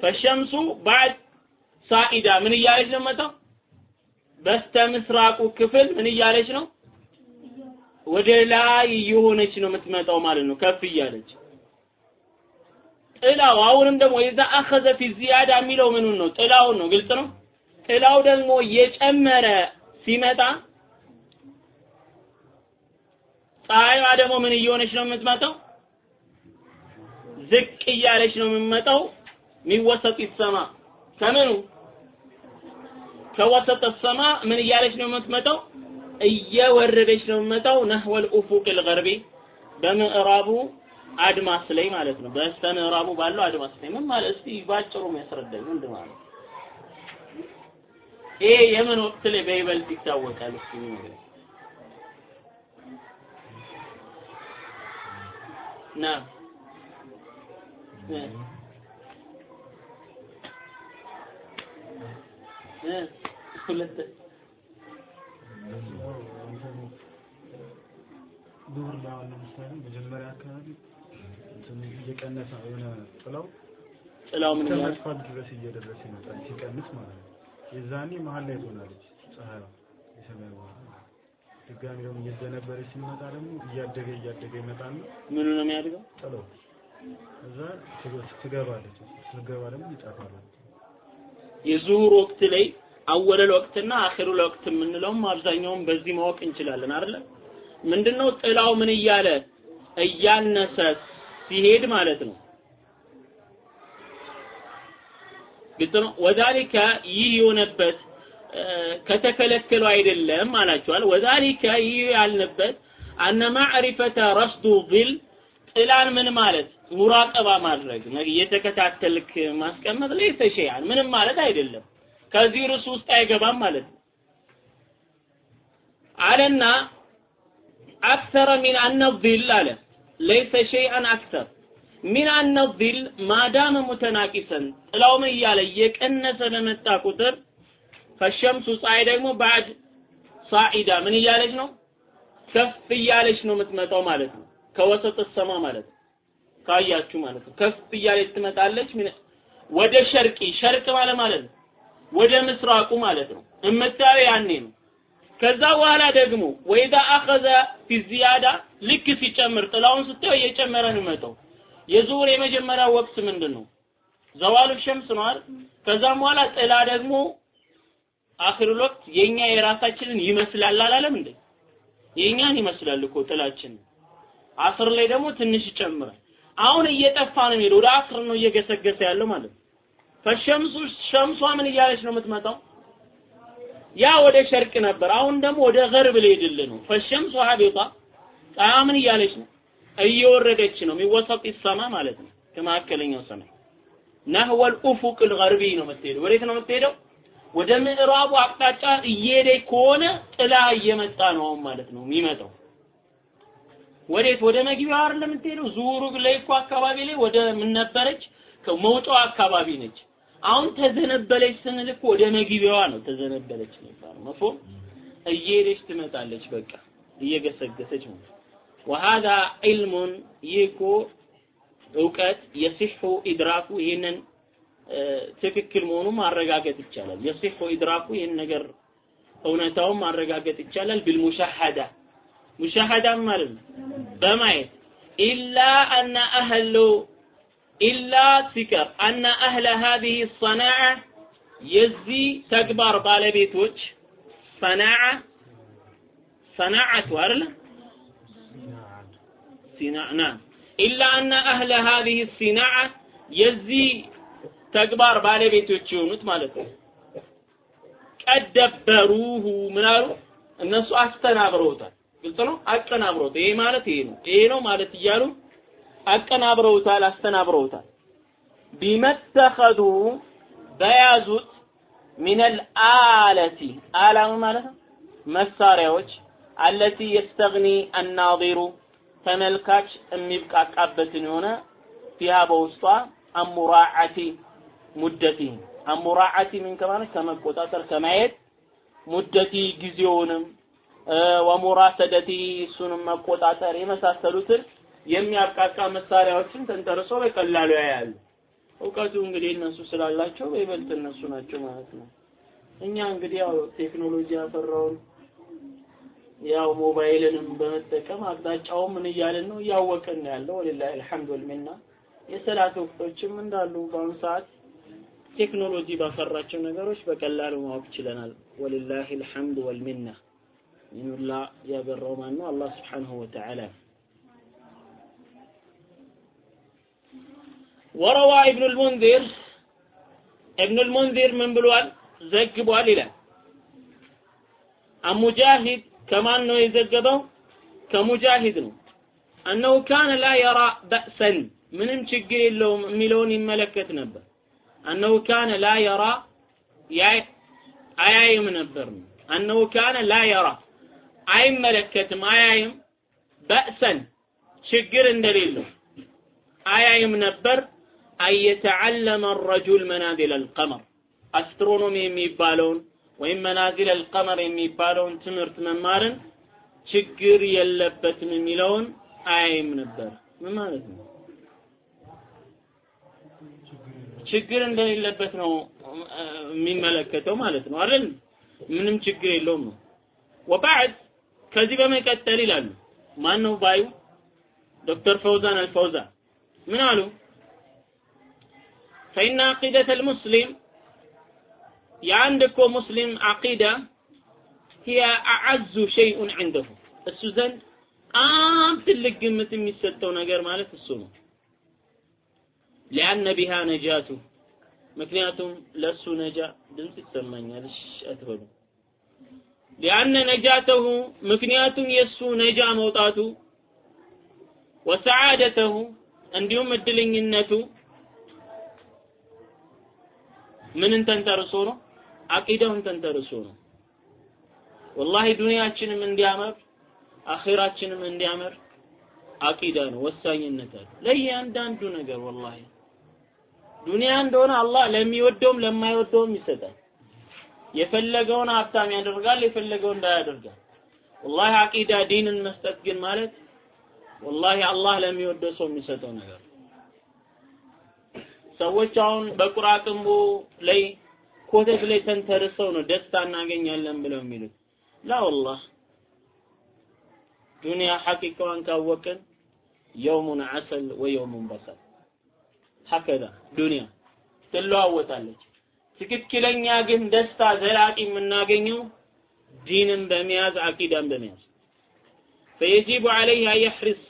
ፈሸምሱ ባዕድ ሳኢዳ። ምን እያለች ነው መጣው በስተ ምስራቁ ክፍል ምን እያለች ነው? ወደ ላይ እየሆነች ነው የምትመጣው ማለት ነው። ከፍ እያለች ጥላው አሁንም ደግሞ የዛ አኸዘ ፊ ዚያዳ የሚለው ምኑን ነው ጥላውን ነው ግልጽ ነው ጥላው ደግሞ እየጨመረ ሲመጣ ፀሐይዋ ደግሞ ምን እየሆነች ነው የምትመጣው? ዝቅ እያለች ነው የምትመጣው። ሚወሰጥ ሰማ ከምኑ ከወሰጠ ሰማ ምን እያለች ነው የምትመጣው? እየወረደች ነው የምትመጣው። ነህወል ኡፉቅ ልገርቢ በምዕራቡ አድማስ ላይ ማለት ነው። በስተምዕራቡ ባለው አድማስ ላይ ምን ማለት? እስቲ ባጭሩ ያስረዳኝ ምንድን ማለት ይሄ የምን ወቅት ላይ በይበልጥ ይታወቃል? እስቲ ነገር። ና። ዱር ለምሳሌ መጀመሪያ አካባቢ እየቀነሰ የሆነ ጥላው ጥላው ምን ይላል? መጥፋት ድረስ እየደረሰ ይመጣል ሲቀንስ ማለት ነው። የዛኔ መሀል ላይ ትሆናለች ፀሐይዋ የሰማይ ድጋሚ ደግሞ እየዘነበረች ሲመጣ ደግሞ እያደገ እያደገ ይመጣና ምኑ ነው የሚያድገው? ጥላው እዛ ትገ- ትገባለች ስትገባ ደግሞ ይጠፋል። የዙሁር ወቅት ላይ አወለል ወቅትና አኺሩል ወቅት የምንለውም አብዛኛውን በዚህ ማወቅ እንችላለን አይደለ? ምንድነው ጥላው ምን እያለ እያነሰ ሲሄድ ማለት ነው። ግልጽ ነው። ወዛሊከ ይህ የሆነበት እ፣ ከተከለከሉ አይደለም አላችኋል። وذلك ይህ ያልንበት أن معرفة رصد الظل ጥላን ምን ማለት مراقبة ማድረግ እየተከታተልክ ማስቀመጥ ليس شيئا ምንም ማለት አይደለም። ከዚህ ርዕስ ውስጥ አይገባም ማለት ነው አለና أكثر من أن الظل አለ ليس شيئا أكثر። من أن ማዳመ ሙተናቂሰን ጥላው ምን እያለ እየቀነሰ በመጣ ቁጥር ፈሸምሱ ፀሐይ ደግሞ ባዕድ ሳኢዳ ምን እያለች ነው? ከፍ እያለች ነው የምትመጣው ማለት ነው። ከወሰጥ ሰማ ማለት ነው። ካያችሁ ማለት ነው። ከፍ እያለች ትመጣለች ወደ ሸርቂ ሸርቅ ማለት ማለት ነው። ወደ ምስራቁ ማለት ነው። እምታየው ያኔ ነው ከዛ በኋላ ደግሞ ወይዛ አኸዘ ፊ ዚያዳ ልክ ሲጨምር ጥላውን ስታየው እየጨመረ ነው የሚመጣው። የዙሁር የመጀመሪያ ወቅት ምንድን ነው ዘዋሉ ሸምስ ነው ከዛም በኋላ ጥላ ደግሞ አኺሩል ወቅት የኛ የራሳችንን ይመስላል አላለም እንዴ? የኛን ይመስላል እኮ ጥላችን። አስር ላይ ደግሞ ትንሽ ይጨምራል። አሁን እየጠፋ ነው ወደ አስር ነው እየገሰገሰ ያለው ማለት ነው። ፈሸምሱ ሸምሷ ምን እያለች ነው የምትመጣው ያ ወደ ሸርቅ ነበር። አሁን ደግሞ ወደ ገርብ ሊሄድልህ ነው። ፈሸምሱ ሀቢጣ ፀሐይ እያለች ነው። እየወረደች ነው። የሚወሰጥ ሰማ ማለት ነው። ከመካከለኛው ሰማይ ነህወል ኡፉቅ ልገርቢ ነው የምትሄደው። ወዴት ነው የምትሄደው? ወደ ምዕራቡ አቅጣጫ እየሄደች ከሆነ ጥላ እየመጣ ነው አሁን ማለት ነው የሚመጣው። ወዴት? ወደ መግቢያው አይደለም የምትሄደው? ዙሁሩ ላይ እኮ አካባቢ ላይ ወደ ምን ነበረች? መውጫው አካባቢ ነች አሁን ተዘነበለች ስንል እኮ ወደ መግቢያዋ ነው ተዘነበለች የሚባለው መፍሁም እየሄደች ትመጣለች በቃ እየገሰገሰች ነው ወሃዳ ዒልሙን ይህ እውቀት የሲሑ ኢድራኩ ይህንን ትክክል መሆኑ ማረጋገጥ ይቻላል። የሲሑ ኢድራኩ ይህን ነገር እውነታውን ማረጋገጥ ይቻላል። ቢልሙሻሃዳ ሙሻሃዳ ማለት ነው በማየት ኢላ አና አህሉ ኢላ ሲቀር አነ አህለ ሀዚህ ሰናዓ የዚህ ተግባር ባለቤቶች ሰናዓ ሰናዓቱ አይደለ ሲናዕ ናም ኢላ አነ አህለ ሀዚህ ሲናዓ የዚህ ተግባር ባለቤቶች የሆኑት ማለት ነው ቀደበሩሁ ምን አሉ እነሱ አስተናብረውታል ግልጽ ነው አቀናብረውት ይሄ ማለት ይሄ ነው ይሄ ነው ማለት እያሉ አቀናብረውታል አስተናብረውታል። ቢመተኸዱ በያዙት ሚነል አለቲ አላም ማለት ነው። መሳሪያዎች አለቲ የስተግኒ አናዚሩ ተመልካች የሚብቃቃበትን የሆነ ፊሃ በውስጧ አሙራዓቲ ሙደቲ። አሙራዓቲ ምን ከማለት? ከመቆጣጠር ከማየት ሙደቲ ጊዜውንም ወሙራሰደቲ እሱንም መቆጣጠር የመሳሰሉትን የሚያብቃቃ መሳሪያዎችን ተንተርሶ በቀላሉ ያያሉ። እውቀቱ እንግዲህ እነሱ ስላላቸው በይበልጥ እነሱ ናቸው ማለት ነው። እኛ እንግዲህ ያው ቴክኖሎጂ ያፈራውን ያው ሞባይልንም በመጠቀም አቅጣጫውን ምን እያልን ነው እያወቅን ያለው። ወሊላሂ አልሐምዱ ወልሚና የሰላት ወቅቶችም እንዳሉ በአሁኑ ሰዓት ቴክኖሎጂ ባፈራቸው ነገሮች በቀላሉ ማወቅ ችለናል። ወሊላሂ አልሐምዱ ወልሚና ይኑላ ያበራው ማን ነው? አላህ ስብሓንሁ ወተዓላ ወረዋ ኢብኑ ልሙንዚር ኢብኑ ልሙንዚር ምን ብሏል? ዘግቧል ይላል አሙጃሂድ ከማን ነው የዘገበው? ከሙጃሂድ ነው። አነሁ ካነ ላ የራ በእሰን ምንም ችግር የለውም የሚለውን ይመለከት ነበር። አነሁ ካነ ላ የራ አያይም ነበር ነው። አነሁ ካነ ላ የራ አይመለከትም አያይም በእሰን ችግር እንደሌለው አያይም ነበር አየተዓለመ ረጁል መናዚል አልቀመር። አስትሮኖሚ የሚባለውን ወይም መናዚል አልቀመር የሚባለውን ትምህርት መማርን ችግር የለበትም የሚለውን አያይም ነበር። ምን ማለት ነው? ችግር እንደሌለበት ነው የሚመለከተው ማለት ነው። አይደል? ምንም ችግር የለውም ነው። ወባዕድ ከዚህ በመቀጠል ይላሉ። ማን ነው ባዩ? ዶክተር ፈውዛን አልፈውዛን ምን አሉ ፈኢነ አቂደተ ልሙስሊም የአንድ እኮ ሙስሊም አቂዳ ሂያ አዓዙ ሸይኡን ዐንደሁ እሱ ዘንድ በጣም ትልቅ ግምት የሚሰጠው ነገር ማለት እሱ ነው። ሊአነ ቢሃ ነጃቱ ምክንያቱም ለሱ ነጃ ድምፅ ይሰማኛል። እሺ አትበሉ። ሊአነ ነጃተሁ ምክንያቱም የሱ ነጃ መውጣቱ ወሰዓደተሁ እንዲሁም እድለኝነቱ ምንን ተንተርሶ ነው? አቂዳውን ተንተርሶ ነው። ወላሂ ዱንያችንም እንዲያምር አኺራችንም እንዲያምር አቂዳ ነው ወሳኝነት አለ ለእያንዳንዱ ነገር ወላሂ ዱንያ እንደሆነ አላህ ለሚወደውም ለማይወደውም ይሰጣል። የፈለገውን ሀብታም ያደርጋል፣ የፈለገውን ድሃ ያደርጋል። ወላሂ አቂዳ ዲንን መስጠት ግን ማለት ወላሂ አላህ ለሚወደው ሰው የሚሰጠው ነገር ሰዎች አሁን በቁራቅንቦ ላይ ኮተት ላይ ተንተርሰው ነው ደስታ እናገኛለን ብለው የሚሉት። ላ ወላህ ዱንያ ሐቂቃዋን ካወቅን የውሙን ዐሰል ወየውሙን በሰል። ሀከዛ ዱንያ ትለዋወጣለች። ትክክለኛ ግን ደስታ ዘላቂ የምናገኘው ዲንን በመያዝ አቂዳን በመያዝ ፈየጂቡ ዐለይህ አን የሕሪስ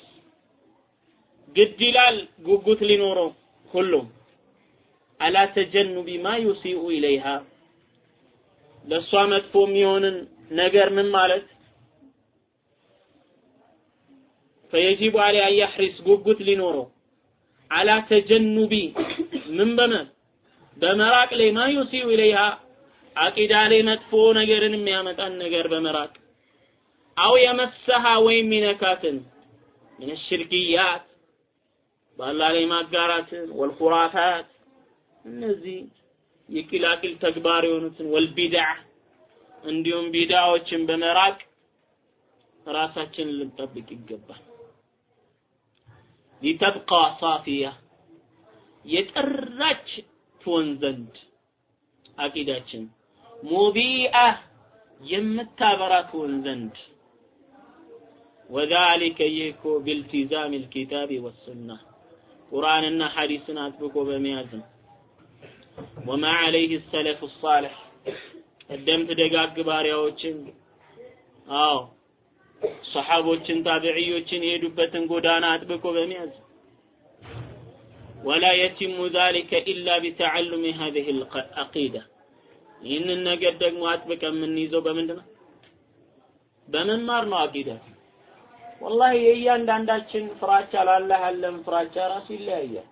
ግድ ይላል ጉጉት ሊኖረው ሁሉም አላ ተጀኑቢ ማ ዩሲኡ ኢለይሃ? ለእሷ መጥፎ የሚሆንን ነገር ምን ማለት? ፈየጂቡ አን የሕሪስ ጉጉት ሊኖረው። አላ ተጀኑቢ ምን በመ በመራቅ ላይ ማ ዩሲኡ ኢለይሃ? አቂዳ ላይ መጥፎ ነገርን የሚያመጣን ነገር በመራቅ። አው የመሰሃ ወይም ሚነካትን ምን ሽርክያት በአላህ ላይ ማጋራትን ወልኹራፋት እነዚህ የቂላቂል ተግባር የሆኑትን ወልቢድዓ እንዲሁም ቢድዓዎችን በመራቅ ራሳችንን ልንጠብቅ ይገባል። ሊተብቃ ሳፊያ የጠራች ትሆን ዘንድ አቂዳችን ሙቢአ የምታበራ ትሆን ዘንድ ወዛሊከ ይህ ቢልቲዛም ልኪታብ ወሱና ቁርአንና ሐዲስን አጥብቆ በመያዝ ነው። ወማ ዐለይህ ሰለፍ ሳሊሕ ቀደምት ደጋግ ባሪያዎችን አዎ ሰሓቦችን ታቢዕዮችን የሄዱበትን ጎዳና አጥብቆ በመያዝ ወላ የቲሙ ዛሊከ ኢላ ቢተዓሉሚ ሀዚህ አቂዳ ይህንን ነገር ደግሞ አጥብቀ የምንይዘው በምንድን ነው? በመማር ነው አቂዳ። ወላሂ የእያንዳንዳችን ፍራቻ ላላህ ያለን ፍራቻ ራሱ ይለያያል።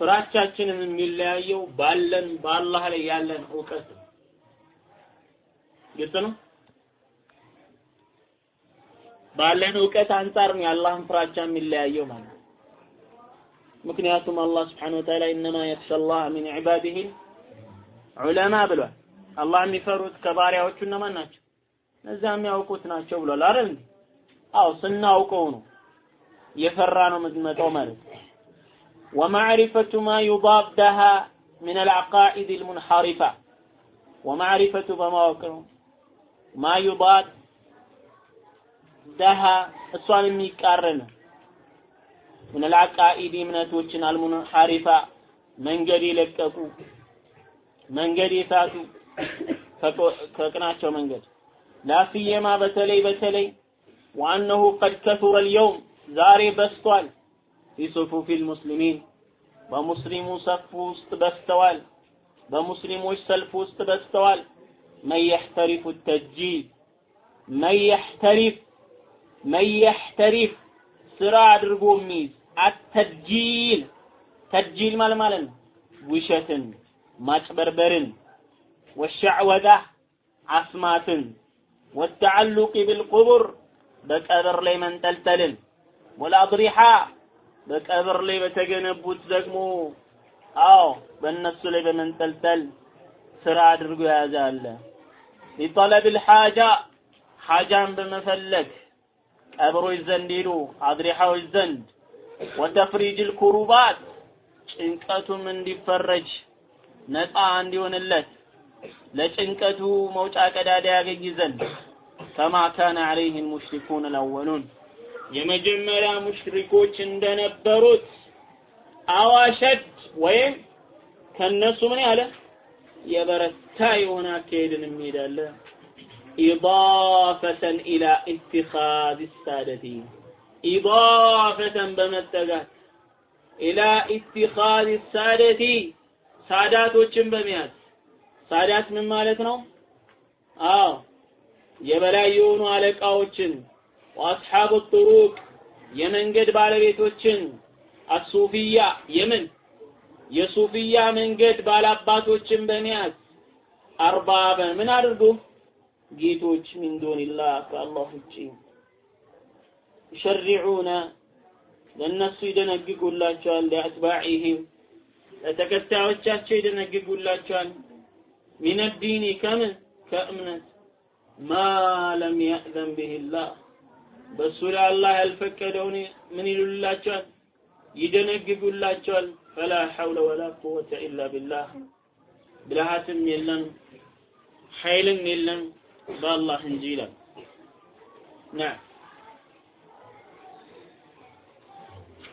ፍራቻችንን የሚለያየው ባለን በአላህ ላይ ያለን እውቀት ነው። ግልጽ ነው። ባለን እውቀት አንጻር ነው የአላህን ፍራቻ የሚለያየው ማለት ነው። ምክንያቱም አላህ ስብሐነሁ ወተዓላ ኢነማ የኽሸ አላህ ሚን ዒባዲሂ ዑለማ ብሏል። አላህ የሚፈሩት ከባሪያዎቹ እነማን ናቸው? እነዚያ የሚያውቁት ናቸው ብሏል አይደል? አዎ ስናውቀው ነው የፈራ ነው የምትመጣው ማለት ነው። ومعرفة ما يضادها من العقائد المنحرفة ومعرفة بمواقع ما يضاد دها እሷን የሚቃረን من العقائد እምነቶችን አልሙንሐሪፋ መንገድ የለቀቁ መንገድ የሳቱ ከቅናቸው መንገድ ላፊየማ በተለይ በተለይ وأنه قد كثر اليوم ዛሬ በስቷል في صفوف المسلمين በሙስሊሙ ሰፍ ውስጥ በስተዋል በሙስሊሞች ሰልፍ ውስጥ በስተዋል من يحترف التجيل من يحترف من يحترف ስራ አድርጎ የሚይዝ አተጅል ተጅል ማለት ማለት ነው ውሸትን ማጭበርበርን ወሸዕወዳ አስማትን ወተዓሉቅ ቢልቁቡር በቀብር ላይ መንጠልጠልን ወልአድሪሓ በቀብር ላይ በተገነቡት ደግሞ አዎ በእነሱ ላይ በመንጠልጠል ስራ አድርጎ የያዘ አለ። ሊጠለብ ልሓጃ ሓጃን በመፈለግ ቀብሮች ዘንድ ሄዶ አድሪሓዎች ዘንድ። ወተፍሪጅ ልኩሩባት ጭንቀቱም እንዲፈረጅ ነፃ እንዲሆንለት ለጭንቀቱ መውጫ ቀዳዳ ያገኝ ዘንድ። ከማ ካነ ዐለይህ ልሙሽሪኩን አልአወሉን የመጀመሪያ ሙሽሪኮች እንደነበሩት أو أشد ወይም ከነሱ ምን ያለ የበረታ የሆነ አካሄድን የሚሄዳለ። إضافة إلى اتخاذ السادة إضافة በመጠጋት إلى اتخاذ السادة ሳዳቶችን በመያዝ سادات ምን ማለት ነው? አዎ የበላይ የሆኑ አለቃዎችን ወአስሓቡ ጥሩቅ የመንገድ ባለቤቶችን አሱፊያ የምን? የሱፊያ መንገድ ባላባቶችን በመያዝ አርባበ ምን አድርጉ? ጌቶች ሚን ዱንላህ ከአላህ ውጪ ይሸሪዑነ ለእነሱ ይደነግጉላቸዋል ሊአትባዒህም ለተከታዮቻቸው ይደነግጉላቸዋል። ሚን ከምን? ከእምነት። ማ ለም ያእዘን ብህላህ በእሱ ላይ አላህ ያልፈቀደውን ምን ይሉላቸዋል ይደነግጉላቸዋል ፈላ ሐውለ ወላ ቁወተ ኢላ ቢላህ ብልሃትም የለም ኃይልም የለም በአላህ እንጂ ይላል ናም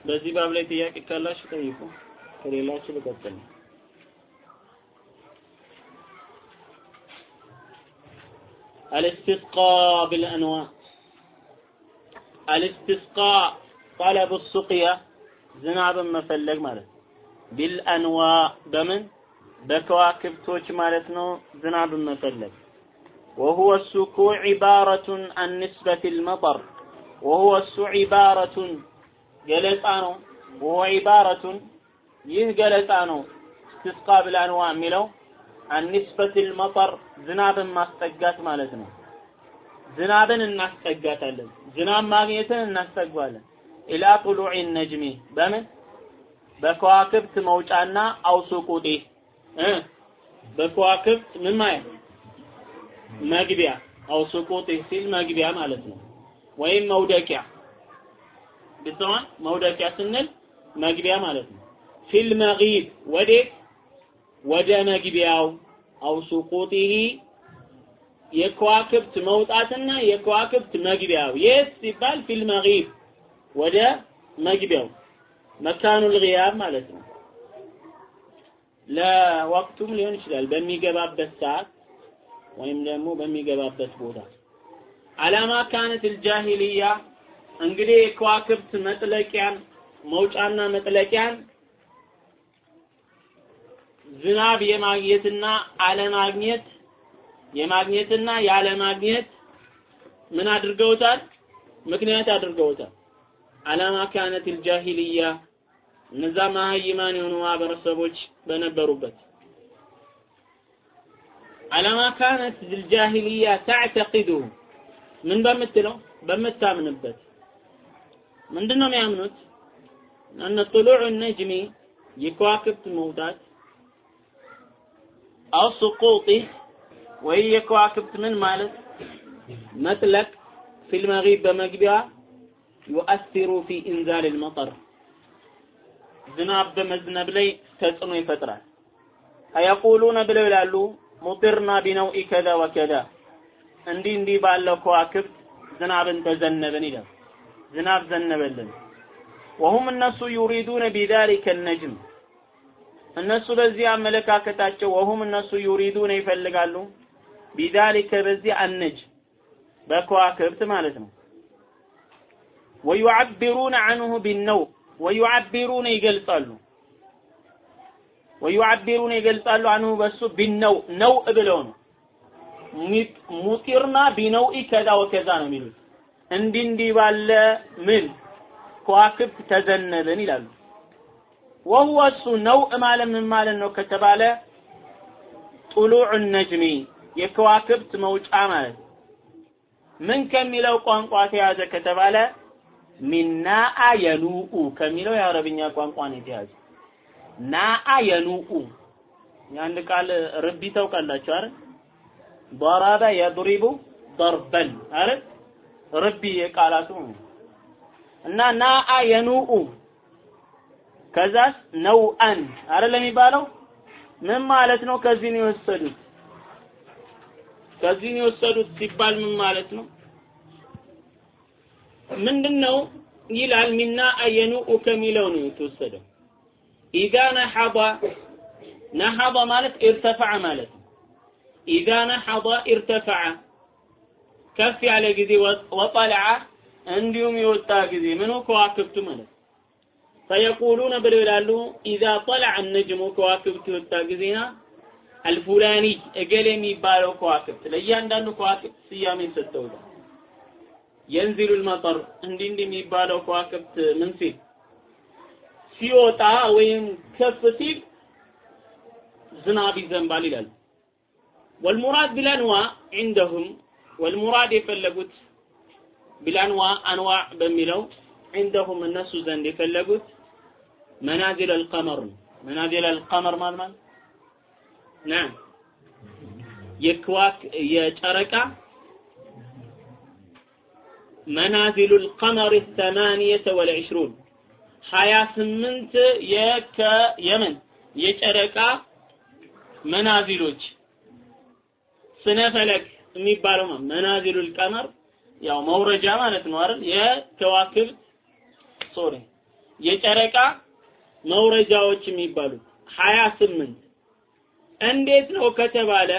በዚህ ባብ ላይ ጥያቄ ካላችሁ ጠይቁ ከሌላችሁ ልቀጥል الاستسقاء بالانواع الاستسقاء طلب السقيا ዝናብን መፈለግ ማለት ቢልአንዋዕ በምን በከዋክብቶች ማለት ነው ዝናብን መፈለግ وهو السكوع عبارة عن نسبة المطر وهو السو عبارة ገለጻ ነው وهو عبارة ይህ ገለጻ ነው እስቲስቃ ብልአንዋዕ የሚለው عن نسبة المطر ዝናብን ማስጠጋት ማለት ነው ዝናብን እናስጠጋታለን። ዝናብ ማግኘትን እናስጠጓለን ኢላ ጡሉዕ ነጅሚ። በምን? በከዋክብት መውጫና አውሱቁጤ እ? በከዋክብት ምን ማለት መግቢያ። አውሱቁጤ ሲል መግቢያ ማለት ነው። ወይም መውደቂያ። ግልጽዋን መውደቂያ ስንል መግቢያ ማለት ነው። ፊል መጊብ። ወዴት? ወደ መግቢያው። አውሱቁጢሂ የከዋክብት መውጣትና የከዋክብት መግቢያው የት ሲባል ፊል መጊብ ወደ መግቢያው መካኑል ግያብ ማለት ነው። ለወቅቱም ሊሆን ይችላል በሚገባበት ሰዓት ወይም ደግሞ በሚገባበት ቦታ አላማ ካነት الجاهلية እንግዲህ የከዋክብት መጥለቂያን መውጫና መጥለቂያን ዝናብ የማግኘትና አለማግኘት የማግኘትና ያለማግኘት ምን አድርገውታል? ምክንያት አድርገውታል። አላማ ካነት ልጃሂልያ እነዛ መሀይማን የሆኑ ማህበረሰቦች በነበሩበት አላማ كانت الجاهلية تعتقد ምን በምትለው በምታምንበት ምንድን ነው የሚያምኑት? أن طلوع النجم የከዋክብት መውጣት أو سقوطه ወይ የከዋክብት ምን ማለት መጥለቅ في المغيب يؤثر في إنزال المطر ዝናብ በመዝነብ ላይ ተጽዕኖ ይፈጥራል። ፈየቁሉነ ብለው ይላሉ ሙጢርና ቢነውኢ ከዛ ወከዛ እንዲህ እንዲህ ባለው ከዋክብት ዝናብን ተዘነብን ይላል። ዝናብ ዘነበልን። ወሁም እነሱ ዩሪዱነ ቢዛሊከ ነጅም እነሱ በዚህ አመለካከታቸው ወሁም እነሱ ዩሪዱነ ይፈልጋሉ ቢዛሊከ በዚህ አነጅ በከዋክብት ማለት ነው። ወዩዓቢሩነ አንሁ ቢነው ወዩዓቢሩነ ይገልጻሉ። ወዩዓቢሩነ ይገልጻሉ አንሁ በሱ ቢነው ነው ብለው ነው። ሙጢርና ቢነውኢ ከዛ ወከዛ ነው የሚሉት። እንዲህ እንዲህ ባለ ምን? ከዋክብት ተዘነበን ይላሉ። ወሁወ እሱ ነው ማለት ምን ማለት ነው ከተባለ ጡሉዕ ነጅሚ የከዋክብት መውጫ ማለት ነው ምን ከሚለው ቋንቋ ተያዘ ከተባለ ሚናአ የኑኡ ከሚለው የአረብኛ ቋንቋ ነው የተያዘ ናአ የኑኡ የአንድ ቃል ርቢ ታውቃላችሁ አይደል ضرب يضرب ضربا አይደል ርቢ የቃላቱ እና ናአ የኑኡ ከዛስ ነውአን አይደል የሚባለው ምን ማለት ነው ከዚህ ነው የወሰዱት ከዚህ የወሰዱት ሲባል ምን ማለት ነው? ምንድነው ይላል ሚና አየኑኡ ከሚለው ነው የተወሰደው። ኢዛ ነሐባ ነሐባ ማለት ኢርተፈዐ ማለት ነው። ኢዛ ነሐባ ኢርተፈዐ ከፍ ያለ ጊዜ ወጠልዐ እንዲሁም የወጣ ጊዜ ምኑ ከዋክብቱ ማለት ፈየቁሉነ ብለው ይላሉ ኢዛ ጠልዐ ነጅሙ ከዋክብቱ የወጣ ጊዜና አልፉላኒ እገሌ የሚባለው ከዋክብት ለእያንዳንዱ ከዋክብት ስያሜ ሰጥተውታል የንዚሉል መጠር እንዲህ እንዲህ የሚባለው ከዋክብት ምን ሲል ሲወጣ ወይም ከፍ ሲል ዝናብ ይዘንባል ይላል። ወልሙራድ ቢልአንዋ ዒንደሁም ወልሙራድ የፈለጉት ቢልአንዋ አንዋዕ በሚለው ዒንደሁም እነሱ ዘንድ የፈለጉት መናዚል አልቀመር ነው። መናዚል አልቀመር ማለት ማለት ናም የክዋክ የጨረቃ መናዚሉ القمر الثمانية والعشرون ሀያ ስምንት የከየመን የጨረቃ መናዚሎች ስነ ፈለክ የሚባለው መናዚሉል ቀመር ያው መውረጃ ማለት ነው አይደል? የከዋክብት ሶሪ የጨረቃ መውረጃዎች የሚባሉት ሀያ ስምንት እንዴት ነው ከተባለ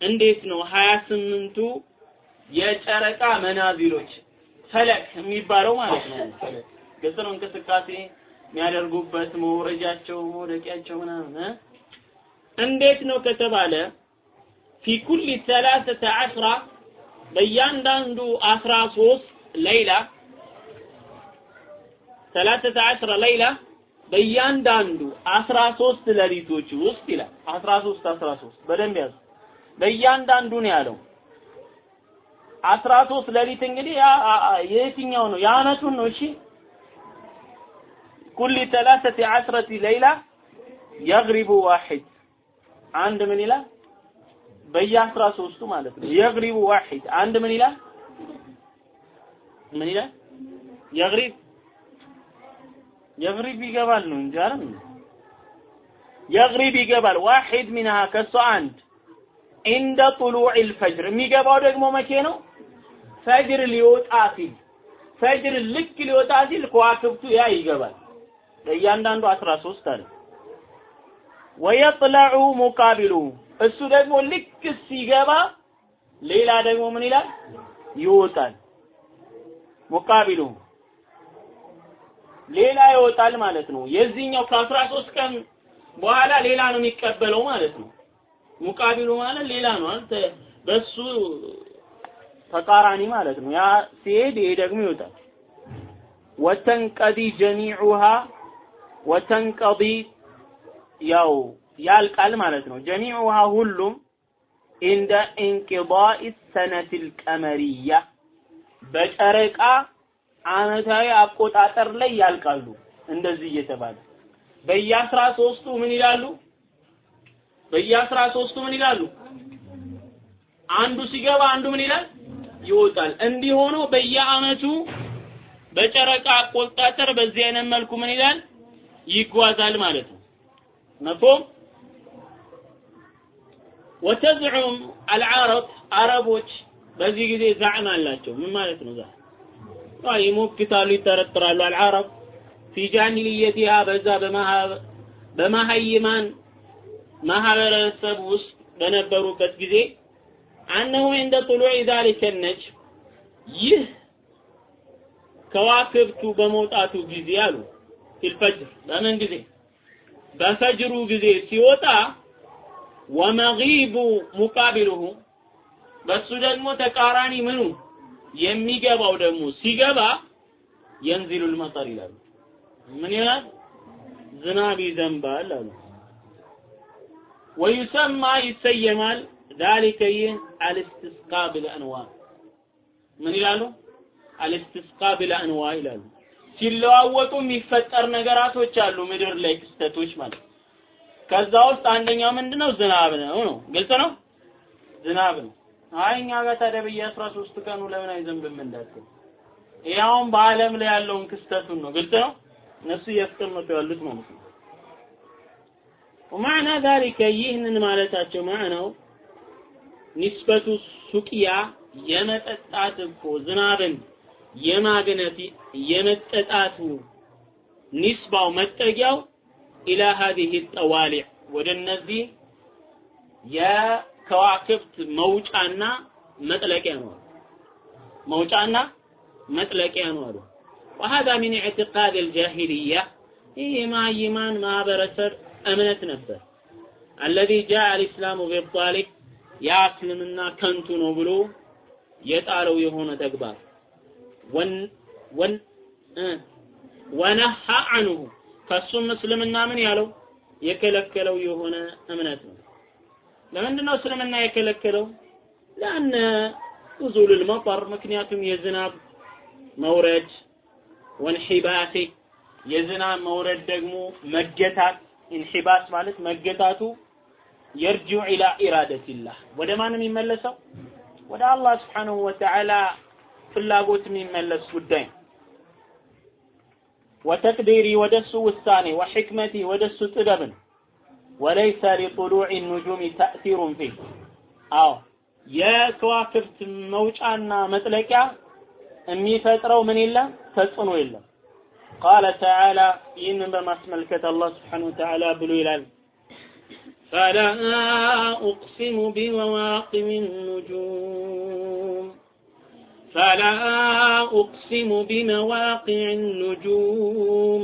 እንዴት ነው ሀያ ስምንቱ የጨረቃ መናዚሎች ፈለክ የሚባለው ማለት ነው። ግልጽ ነው። እንቅስቃሴ የሚያደርጉበት መውረጃቸው፣ መውደቂያቸው ምናምን እንዴት ነው ከተባለ ፊ ኩል ሰላሰተ ዐሽራ በእያንዳንዱ አስራ ሶስት ሌይላ ሰላሰተ ዐሽረ ሌይላ በእያንዳንዱ አስራ ሶስት ሌሊቶች ውስጥ ይላል። አስራ ሶስት አስራ ሶስት በደንብ ያዙ። በእያንዳንዱ ነው ያለው። አስራ ሶስት ሌሊት እንግዲህ የየትኛው ነው? የአመቱን ነው። እሺ ኩል ሰላሰቲ ዐሽረቲ ሌይላ የግሪቡ ዋሂድ አንድ ምን ይላል? በየአስራ ሶስቱ ማለት ነው። የግሪቡ ዋሂድ አንድ ምን ይላል? ምን ይላል? የግሪብ የግሪብ ይገባል ነው እንጂ አይደል? የግሪብ ይገባል። ዋሂድ ሚንሃ ከሷ አንድ ኢንደ ጡሉዕል ፈጅር የሚገባው ደግሞ መቼ ነው? ፈጅር ሊወጣ ሲል ፈጅር ልክ ሊወጣ ሲል ከዋክብቱ ያ ይገባል። ለእያንዳንዱ 13 አለ። ወየጥለዑ ሙቃቢሉ እሱ ደግሞ ልክ ሲገባ ሌላ ደግሞ ምን ይላል? ይወጣል። ሙቃቢሉ ሌላ ይወጣል ማለት ነው። የዚህኛው ከአስራ ሶስት ቀን በኋላ ሌላ ነው የሚቀበለው ማለት ነው። ሙቃቢሉ ማለት ሌላ ነው አንተ በሱ ተቃራኒ ማለት ነው። ያ ሲሄድ ይሄ ደግሞ ይወጣል። ወተንቀዲ ጀሚዑሃ ወተንቀዲ ያው ያልቃል ማለት ነው። ጀሚዑሃ ሁሉም እንደ ኢንቂዳኢ ሰነቲል ቀመሪያ በጨረቃ አመታዊ አቆጣጠር ላይ ያልቃሉ። እንደዚህ እየተባለ በየአስራ ሶስቱ ምን ይላሉ? በየአስራ ሶስቱ ምን ይላሉ? አንዱ ሲገባ አንዱ ምን ይላል? ይወጣል። እንዲህ ሆኖ በየአመቱ በጨረቃ አቆጣጠር በዚህ አይነት መልኩ ምን ይላል? ይጓዛል ማለት ነው። መፍሁም ወተዝዑም አልዓረብ አረቦች በዚህ ጊዜ ዛዕም አላቸው። ምን ማለት ነው? ዛዕም አይ ይሞክታሉ፣ ይጠረጥራሉ። አልዓረብ ፊ ጃሂልየቲሃ በዛ በመሀይማን ማህበረሰብ ውስጥ በነበሩበት ጊዜ አነሁ እንደ ጡሉዕ ዛሊከ ነጅም ይህ ከዋክብቱ በመውጣቱ ጊዜ አሉ። ፊልፈጅር በምን ጊዜ? በፈጅሩ ጊዜ ሲወጣ ወመጊቡ ሙቃቢሉሁ በሱ ደግሞ ተቃራኒ ምኑ የሚገባው ደግሞ ሲገባ የንዚሉል መጠር ይላሉ። ምን ይላል? ዝናብ ይዘንባል አሉ። ወዩሰማ ይሰየማል ذلك ይህ አልስትስቃ ብልአንዋ ምን ይላሉ? አልስትስቃ ብልአንዋ ይላሉ። ሲለዋወጡ የሚፈጠር ነገራቶች አሉ ምድር ላይ ክስተቶች ማለት ከዛ ውስጥ አንደኛው ምንድነው? ዝናብ ነው ነው። ግልጽ ነው። ዝናብ ነው። አይ እኛ ጋር ታዲያ በየአስራ ሶስት ቀኑ ለምን አይዘንብም እንዳትል። ይኸውም በዓለም ላይ ያለውን ክስተቱን ነው። ግልጽ ነው። እነሱ እያስቀመጡ ያሉት ማለት ነው። ወማዕና ዛሊከ ይህንን ማለታቸው ማዕናው ኒስበቱ ሱቅያ የመጠጣት እኮ ዝናብን የማግነት የመጠጣቱ ኒስባው መጠጊያው ኢላ ሀዚህ ጠዋሊዕ ወደ እነዚህ የከዋክብት መውጫና መጥለቂያ ነው መውጫና መጥለቂያ ነው አሉ وهذا من اعتقاد الجاهلية ይህ የማይማን ማህበረሰብ እምነት ነበር الذي جاء الإسلام بإبطاله ያ እስልምና ከንቱ ነው ብሎ የጣለው የሆነ ተግባር ወን ወን እ ወነሃ አንሁ ከሱም እስልምና ምን ያለው የከለከለው የሆነ እምነት ነው። ለምንድን ነው እስልምና የከለከለው? ለአነ ኑዙሉል መጠር ምክንያቱም የዝናብ መውረድ ወንሒባቴ የዝናብ መውረድ ደግሞ መገታት ኢንሒባስ ማለት መገታቱ የርጅዑ ኢላ ኢራደቲላህ። ወደ ማን የሚመለሰው? ወደ አላህ ስብሓንሁ ወተዓላ ፍላጎት የሚመለስ ጉዳይ ወተቅዲሪ ወደሱ ውሳኔ ወሕክመቲ ወደሱ ጥበብን ወለይሰ ሊጡሉዕ ኑጁሚ ተእሲሩን ፊህ አዎ የከዋክብት መውጫና መጥለቂያ የሚፈጥረው ምን የለም ተጽዕኖ የለም ቃለ ተዓላ ይህንን በማስመልከት አላህ ስብሓነሁ ወተዓላ ብሎ ይላል فلا أقسم بمواقع النجوم فلا أقسم بمواقع النجوم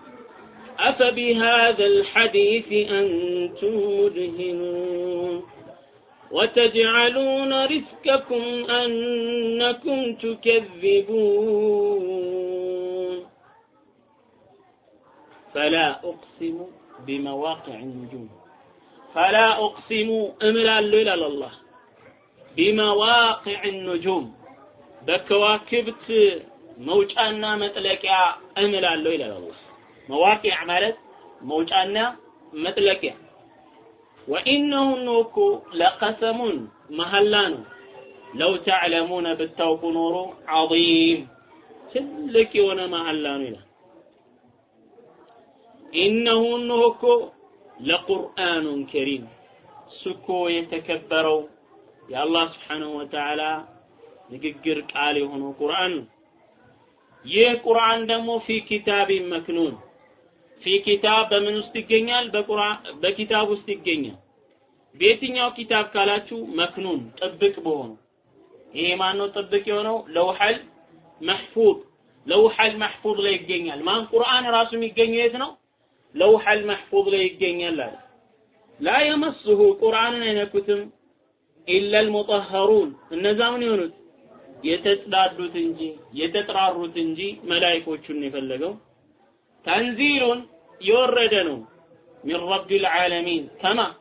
أفبهذا الحديث أنتم مدهنون وتجعلون رزقكم أنكم تكذبون. فلا أقسم بمواقع النجوم. فلا أقسم أملا إلى الله. بمواقع النجوم. بكواكبت موجانا مطلقيا أملا إلى الله. መዋቂዕ ማለት መውጫና መጥለቂያ። ወኢነሁ እኮ ለቀሰሙን መሐላ ነው። ለው ተዕለሙነ ብታውቁ ኖሮ ዐዚም ትልቅ የሆነ መሐላ ነው ይላል። ኢነሁ እኮ ለቁርአኑን ከሪም እሱ የተከበረው የአላህ ስብሓንሁ ወተዓላ ንግግር ቃል የሆነው ቁርአን ነው። ይህ ቁርአን ደግሞ ፊ ኪታቢን መክኑን ፊ ኪታብ በምን ውስጥ ይገኛል? በኪታብ ውስጥ ይገኛል። በየትኛው ኪታብ ካላችሁ መክኑን ጥብቅ በሆነው ይሄ ማን ነው ጥብቅ የሆነው? ለውሐል መሕፉዝ ለውሐል መሕፉዝ ላይ ይገኛል። ማን ቁርአን ራሱ የሚገኘው የት ነው? ለውሐል መሕፉዝ ላይ ይገኛል አለ። ላ የመስሁ ቁርአንን አይነኩትም ኢለል ሙጠኸሩን እነዛ ምን የሆኑት የተጽዳዱት እንጂ የተጥራሩት እንጂ መላኢኮቹን የፈለገው تنزيل يوردن من رب العالمين. كما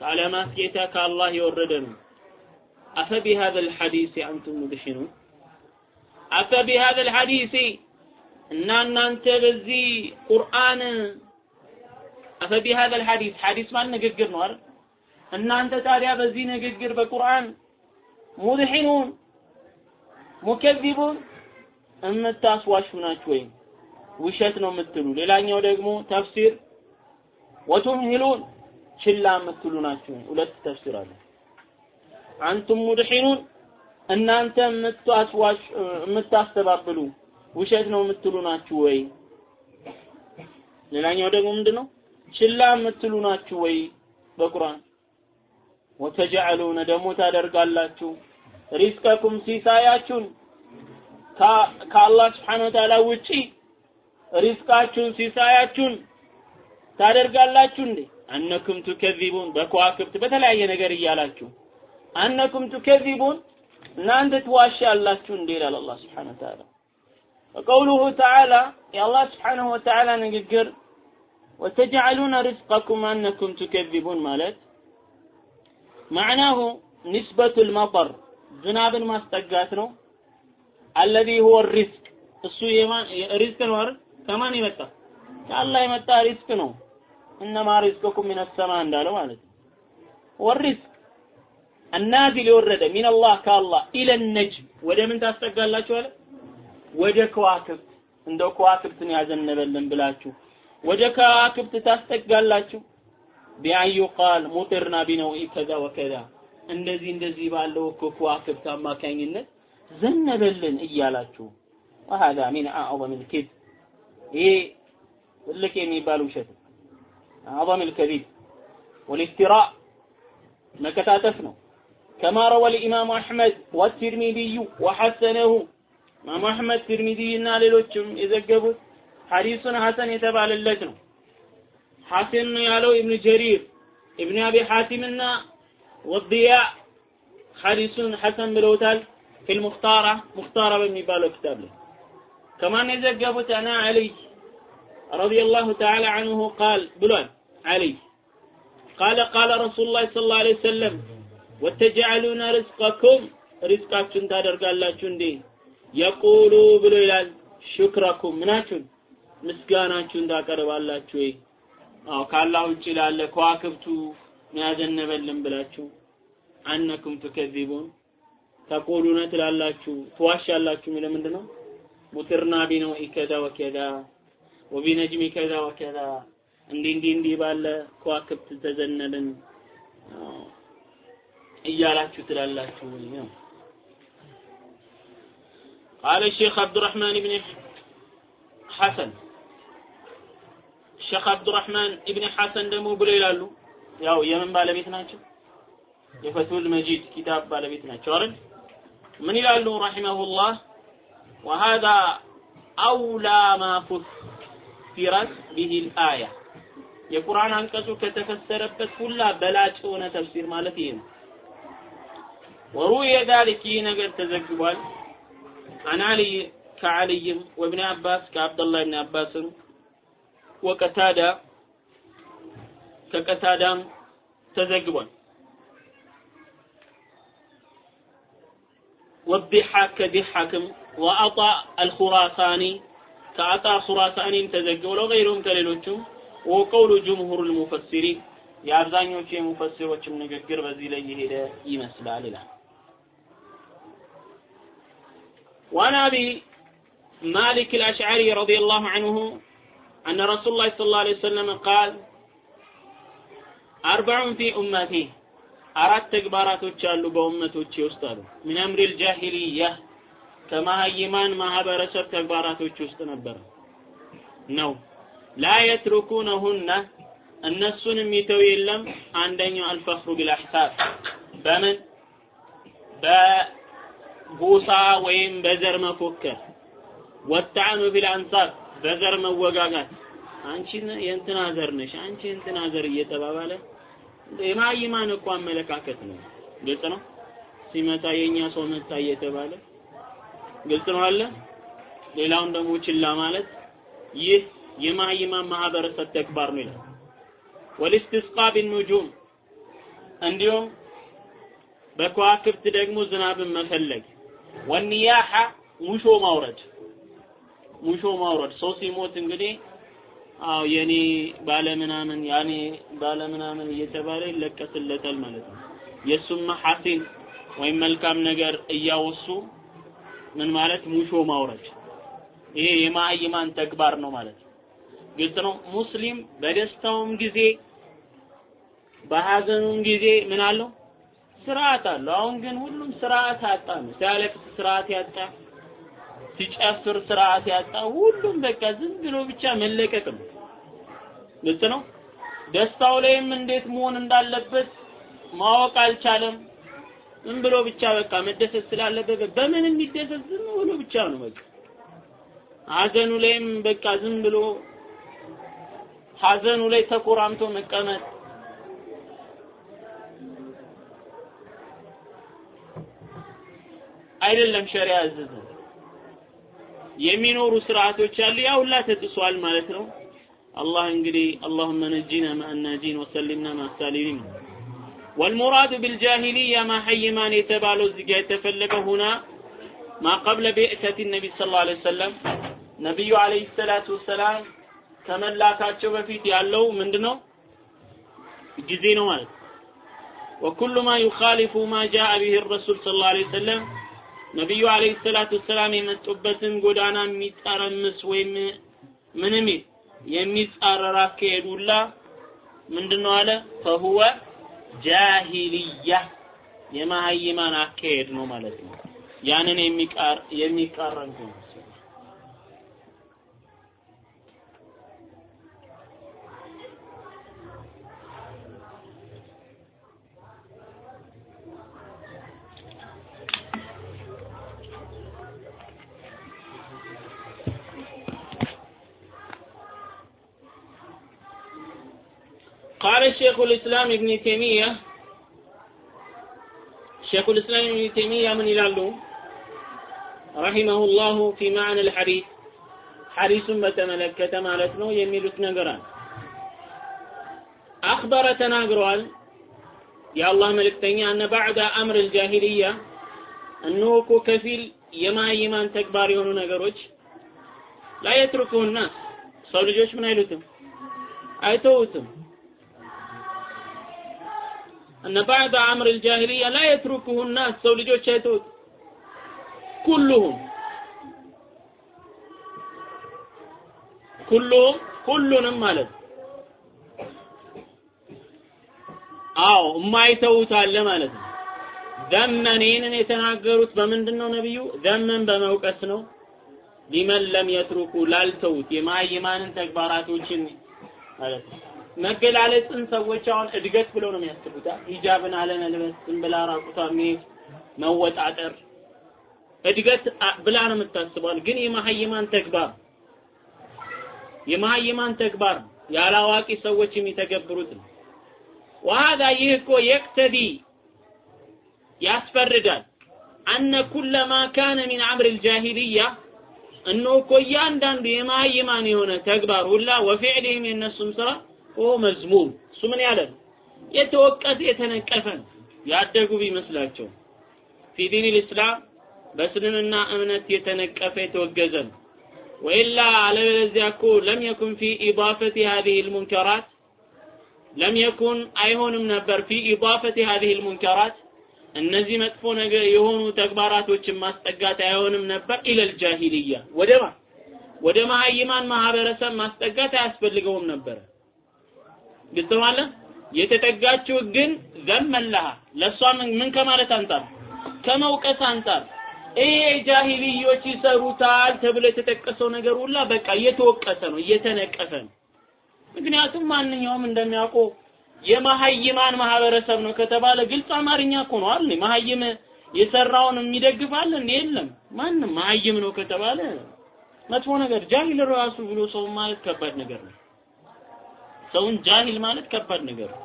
قال ما سيتاك الله يوردن. ነው أفبهذا الحديث أنتم مدحنون؟ أفبهذا الحديث إن أنت بزي قرآن. أفبهذا الحديث حديث ما نقدر نور إن أنت تاريا بزي نقدر بقرآن. مدحنون؟ مكذبون؟ أن التاسواش هناك وين؟ ውሸት ነው የምትሉ። ሌላኛው ደግሞ ተፍሲር ወቱምሂሉን ችላ የምትሉ ናችሁ ሁለት ተፍሲር አለ አንቱም ሙድሒኑን እናንተ የምታስተባብሉ ውሸት ነው የምትሉ ናችሁ ወይ? ሌላኛው ደግሞ ምንድነው? ችላ የምትሉ ናችሁ ወይ? በቁርአን ወተጀዐሉነ ደግሞ ታደርጋላችሁ። ሪዝቀኩም ሲሳያችሁን ከአላህ ስብሓነ ወተዓላ ውጪ ሪዝቃችሁን ሲሳያችሁን ታደርጋላችሁ እንዴ? አነኩም ቱከዚቡን በከዋክብት በተለያየ ነገር እያላችሁ አነኩም ቱከዚቡን እናንተ ትዋሻላችሁ እንዴ ይላል አላህ ስብሓነ ወተዓላ። ወቀውሉሁ ተዓላ የአላህ ስብሓነሁ ወተዓላ ንግግር ወተጀዐሉነ ሪዝቀኩም አነኩም ቱከዚቡን ማለት ማዕናሁ ኒስበቱል መጠር ዝናብን ማስጠጋት ነው። الذي هو رزق እሱ ሪዝቅ ነው አይደል? ከማን የመጣ ከአላህ የመጣ ሪዝቅ ነው። إنما رزقكم من السماء እንዳለው ማለት ነው። والرزق النازل የወረደ من الله ከአላህ إلى النجم ወደ ምን ታስጠጋላችሁ አለ ወደ ከዋክብት እንደ ከዋክብትን ያዘነበልን ብላችሁ ወደ ከዋክብት ታስጠጋላችሁ። بأن يقال مطرنا بنوء كذا وكذا እንደዚህ እንደዚህ ባለው እኮ ከዋክብት አማካኝነት ዘነበልን እያላችሁ ወሃዛ ሚን አዕظም ልኪድብ ይህ ትልቅ የሚባል ውሸት ነው። أعظم الكذب والافتراء መከታተፍ ነው። كما روى الإمام أحمد والترمذي وحسنه ኢማሙ አሕመድ ትርሚዚ እና ሌሎችም የዘገቡት ሐዲሱን ሐሰን የተባለለት ነው። ሐሰን ነው ያለው ኢብኑ ጀሪር ኢብኑ አቢ ሐቲምና ወዲያ ሐዲሱን ሐሰን ብለውታል። ፊል ሙኽታራ ሙኽታራ በሚባለው ኪታብ ላይ ከማን የዘገቡት? عن علي رضي الله تعالى عنه قال ብሏል። አሊይ قال قال رسول الله صلى الله عليه وسلم وتجعلون رزقكم ሪዝቃችሁን ታደርጋላችሁ እንዴ? يقول ብሎ ይላል። ሹክረኩም ምናችሁን? ምስጋናችሁን ታቀርባላችሁ ወይ? አዎ ካላህ ውጭ ላለ ከዋክብቱ ያዘነበልን ብላችሁ አነኩም ትከዚቡን ተቆሉነ ትላላችሁ። ትዋሻላችሁ የሚለው ምንድን ነው ሙትርና ቢነው ከዛ ወከዛ ወቢነጅሚ ከዛ ወከዛ እንዲህ እንዲህ እንዲህ ባለ ከዋክብት ተዘነልን እያላችሁ ትላላችሁ ነው قال الشيخ عبد الرحمن بن حسن الشيخ عبد الرحمن ابن حسن ደግሞ ብሎ ይላሉ ያው የምን ባለቤት ናቸው የፈቱል መጂድ ኪታብ ባለቤት ናቸው አይደል ምን ይላሉ ረሂመሁላህ وهذا أولى ما فسرت به الآية የቁርአን አንቀጹ ከተፈሰረበት ሁላ በላጭ የሆነ ተፍሲር ማለት ይሄ ነው ወሩየ ذلك ይህ ነገር ተዘግቧል عن علي كعلي وابن عباس كعبد الله بن عباس وقتادة كقتادة تزقبون والضحاك كضحاكم وعطاء الخراساني كعطاء خراساني تزقبون وغيرهم كليلوچم وقول جمهور المفسرين የአብዛኞቹ የሙፈሲሮችም ንግግር በዚህ ላይ የሄደ ይመስላል ይላል وعن أبي مالك الأشعري رضي الله عنه أن رسول الله صلى الله عليه وسلم قال أربع في أمتي أراد تكبارات وتشالو بأمة وتشيوستالو من أمر الجاهلية ከመሀይማን ማህበረሰብ ተግባራቶች ውስጥ ነበር። ነው። ላ የትሩኩነሁነ እነሱን የሚተው የለም። አንደኛው አልፈኽሩ ቢልአሕሳብ። በምን? በጎሳ ወይም በዘር መፎከር። ወጣዕኑ ቢልአንሳብ በዘር መወጋጋት። አንቺ የእንትና ዘር ነሽ። አንቺ የእንትና ዘር እየተባባለ የማይማን እኮ አመለካከት ነው። ግልጽ ነው? ሲመጣ የኛ ሰው መጣ እየተባለ ግልጽ ነው አለ ሌላውን ደግሞ ችላ ማለት ይህ የማይማን ማህበረሰብ ተግባር ነው ይላል። ወልስቲስቃ ቢኑጁም እንዲሁም በከዋክብት ደግሞ ዝናብን መፈለግ ወኒያሐ ሙሾ ማውረድ ሙሾ ማውረድ። ሰው ሲሞት እንግዲህ አው የኔ ባለምናምን ያኔ ባለምናምን እየተባለ ይለቀስለታል ማለት ነው። የሱም ሐሲን ወይም መልካም ነገር እያወሱ ምን ማለት? ሙሾ ማውረድ። ይሄ የማይማን ተግባር ነው ማለት ነው። ግልጽ ነው። ሙስሊም በደስታውም ጊዜ በሐዘኑም ጊዜ ምን አለው? ስርዓት አለው። አሁን ግን ሁሉም ስርዓት አጣ ነው። ሲያለቅስ ስርዓት ያጣ ሲጨፍር ስርዓት ያጣ ሁሉም በቃ ዝም ብሎ ብቻ መለቀቅ ነው። ግልጽ ነው። ደስታው ላይም እንዴት መሆን እንዳለበት ማወቅ አልቻለም ዝም ብሎ ብቻ በቃ መደሰት ስላለበት በምን የሚደሰት ዝም ብሎ ብቻ ነው በቃ። ሀዘኑ ላይም በቃ ዝም ብሎ ሀዘኑ ላይ ተኮራምቶ መቀመጥ። አይደለም ሸሪያ ያዘዘ የሚኖሩ ስርዓቶች አሉ ያ ሁላ ተጥሷል ማለት ነው። አላህ እንግዲህ አላሁመ ነጂና ማአናጂን ወሰሊምና ማሳሊሚን ወልሙራዱ ቢልጃሂልያ ማሐይማን የተባለው እዚህ ጋር የተፈለገው ሁና ማ ቀብለ ቤእተቲ ነቢ ስ ላ ሰለም ነቢዩ አለይሂ ሰላቱ ወሰላም ከመላካቸው በፊት ያለው ምንድነው ጊዜ ነው ማለት ነው። ወኩሉ ማ ዩኻሊፉ ማ ጃአ ቢሂ ረሱል ሰለላሁ ዐለይሂ ወሰለም ነቢዩ ዐለይሂ ሰላቱ ወሰላም የመጡበትን ጎዳና የሚጠረምስ ወይም ምንም የሚጻረር አካሄድ ሁላ ምንድነው አለ ፈሁወ ጃሂልያ የማህይማን አካሄድ ነው ማለት ነው። ያንን የሚቃረን ነው قال الشيخ الإسلام ابن تيمية شيخ الإسلام ابن تيمية من يلالو رحمه الله في معنى الحديث حديث بتملكة مالتنا يميلت نقران أخبر تناقرال يا الله ملكتني أن بعد أمر الجاهلية أنه كو كفيل يما يمان تكبار يونو نقروج لا يتركه الناس ሰው ልጆች ምን አይሉትም አይተውትም እነ ባዕድ አምር ልጃሂልያ ላ የትሩክሁና ሰው ልጆች አይተውት ኩሉሁም ኩሉሁም ሁሉንም ማለት አዎ እማይተውታለ ማለት ነው። ዘመን ይህንን የተናገሩት በምንድን ነው ነቢዩ? ዘመን በመውቀስ ነው። ሊመን ለም የትሩኩ ላልተውት የማይማንን ተግባራቶችን ማለት ነው። መገላለጽን ሰዎች አሁን እድገት ብለው ነው የሚያስቡት። ሂጃብን አለመልበስ ዝም ብላ ራቁቷ መወጣጠር እድገት ብላ ነው የምታስበዋል። ግን የመሀይማን ተግባር የመሀይማን ተግባር ያላዋቂ ሰዎች የሚተገብሩት ነው። ወሃዳ ይህ እኮ የቅተዲ ያስፈርዳል أن كل ما كان من أمر الجاهلية እነሆ እኮ እያንዳንዱ የመሀይማን የሆነ ተግባር ሁላ وفعلهم የእነሱም ስራ هو مذموم እሱ ምን ያለ የተወቀሰ የተነቀፈ ያደጉ ቢመስላቸው። في دين الإسلام በእስልምና እምነት የተነቀፈ የተወገዘ። ነው وإلا አለበለዚያ እኮ لم يكن في إضافة هذه المنكرات ለም የኩን አይሆንም ነበር ፊ ኢዳፈቲ ሀዚህ ልሙንከራት። እነዚህ መጥፎ ነገር የሆኑ ተግባራቶችን ማስጠጋት አይሆንም ነበር ኢለል ጃሂልያ። ወደማ ወደ መሀይማን ማህበረሰብ ማስጠጋት አያስፈልገውም ነበር ግልጽ ማለት የተጠጋችው ግን ዘመላሃ ለእሷ ምን ከማለት አንጻር ከመውቀስ አንጻር ይሄ ጃሂልዮች ይሰሩታል ተብሎ የተጠቀሰው ነገር ሁላ በቃ እየተወቀሰ ነው እየተነቀፈ ነው ምክንያቱም ማንኛውም እንደሚያውቀው የመሀይማን ማህበረሰብ ነው ከተባለ ግልጽ አማርኛ እኮ ነው አይደል? መሀይም የሰራውን የሚደግፋል እንዴ? የለም። ማንም መሀይም ነው ከተባለ መጥፎ ነገር ጃሂል ራሱ ብሎ ሰው ማለት ከባድ ነገር ነው። ሰውን ጃሂል ማለት ከባድ ነገር ነው።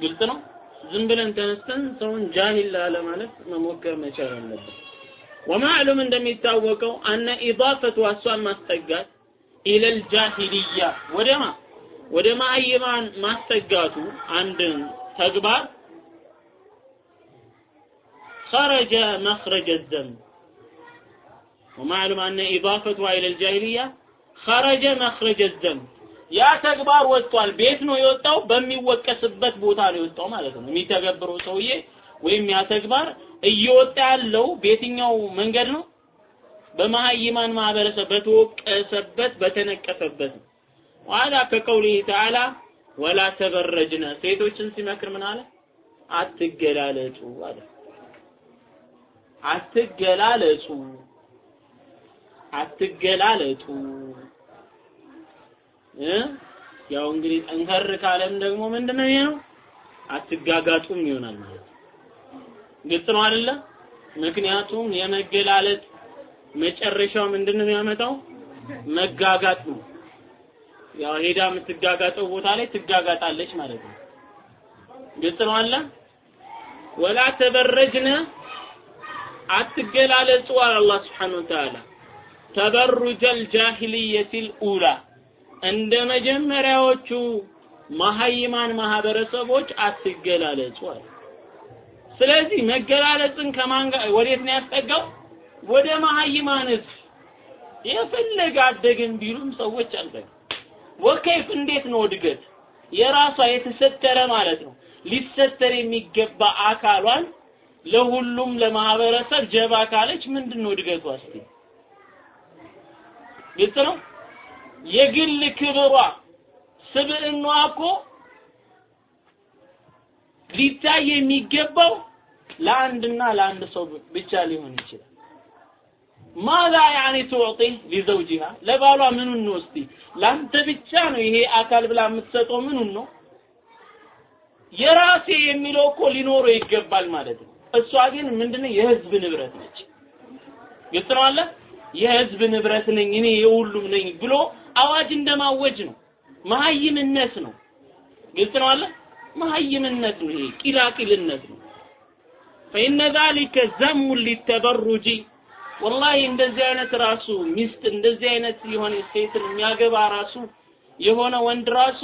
ግልጽ ነው። ዝም ብለን ተነስተን ሰውን ጃሂል ላለ ማለት መሞከር መቻል አለብን። ወማዕሉም እንደሚታወቀው አነ ኢዳፈቱ እሷን ማስጠጋት ኢለል ጃሂልያ ወደማ ወደ ማይማን ማስጠጋቱ አንድን ተግባር خرج مخرج الذنب ومعلوم أن إضافتها إلى الجاهلية خرج مخرج الذنب ያ ተግባር ወጥቷል። ቤት ነው የወጣው በሚወቀስበት ቦታ ነው የወጣው ማለት ነው። የሚተገብረው ሰውዬ ወይም ያ ተግባር እየወጣ ያለው በየትኛው መንገድ ነው? በመሀይማን ማህበረሰብ በተወቀሰበት በተነቀፈበት ነው። ዋላ ከቀውሊህ ተዓላ ወላ ተበረጅነ። ሴቶችን ሲመክር ምን አለ? አትገላለጡ አለ። አትገላለጹ አትገላለጡ ያው እንግዲህ ጠንከር ካለም ደግሞ ምንድነው ይሄ ነው አትጋጋጡም ይሆናል ማለት ግልጽ ነው አይደለ? ምክንያቱም የመገላለጥ መጨረሻው ምንድነው የሚያመጣው? መጋጋጥ ነው። ያው ሄዳ የምትጋጋጠው ቦታ ላይ ትጋጋጣለች ማለት ነው። ግልጽ ነው አለ ወላ ተበረጅነ አትገላለጹ አለ አላህ Subhanahu Wa Ta'ala ተበሩጀል ጃሂልየቲል ኡላ። እንደ መጀመሪያዎቹ መሀይማን ማህበረሰቦች አትገላለጹ አለ ስለዚህ መገላለጽን ከማን ጋር ወዴት ነው ያስጠጋው? ወደ መሀይማን ህዝብ። የፈለገ አደግን ቢሉም ሰዎች አልጠግም። ወከይፍ እንዴት ነው እድገት? የራሷ የተሰተረ ማለት ነው። ሊሰተር የሚገባ አካሏን ለሁሉም ለማህበረሰብ ጀባ ካለች ምንድን ነው እድገቷ? እስቲ ግልጽ ነው የግል ክብሯ ስብዕናዋ እኮ ሊታይ የሚገባው ለአንድና ለአንድ ሰው ብቻ ሊሆን ይችላል። ማዛ ያኒ ትውጪ ሊዘውጂሃ? ለባሏ ምኑን ነው እስቲ? ላንተ ብቻ ነው ይሄ አካል ብላ የምትሰጠው ምኑን ነው? የራሴ የሚለው እኮ ሊኖረው ይገባል ማለት ነው። እሷ ግን ምንድነው? የህዝብ ንብረት ነች። ግልጽ የህዝብ ንብረት ነኝ እኔ የሁሉም ነኝ ብሎ አዋጅ እንደማወጅ ነው። መሀይምነት ነው። ግልጽ ነው አለ መሀይምነት ነው ይሄ ቂላቂልነት ነው። ፈኢነ ዛሊከ ዘሙ ሊተበሩጂ። ወላሂ እንደዚህ አይነት ራሱ ሚስት እንደዚህ አይነት የሆነ ሴትን የሚያገባ ራሱ የሆነ ወንድ ራሱ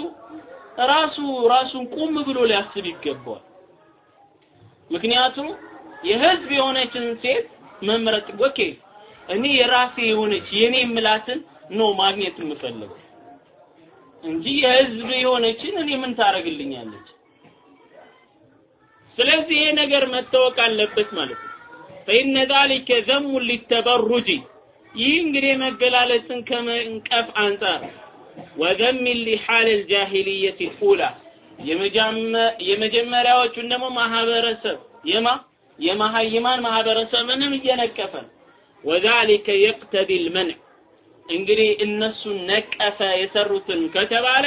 ራሱ ራሱን ቁም ብሎ ሊያስብ ይገባዋል። ምክንያቱም የህዝብ የሆነችን ሴት መምረጥ okay እኔ የራሴ የሆነች የኔ የምላትን ነው ማግኘት የምፈልገው እንጂ የህዝብ የሆነችን እኔ ምን ታደርግልኛለች? ስለዚህ ይሄ ነገር መታወቅ አለበት ማለት ነው። فإن ذلك ذم للتبرج ይህ እንግዲህ መገላለጽን ከመንቀፍ አንጻር وذم لحال الجاهلية الأولى የመጀመሪያዎቹን ደግሞ ማህበረሰብ የማ የመሀይማን ማህበረሰብንም እየነቀፈ ነው። ወዛሊከ የቅተዲ ልመንዕ እንግዲህ እነሱን ነቀፈ የሰሩትን ከተባለ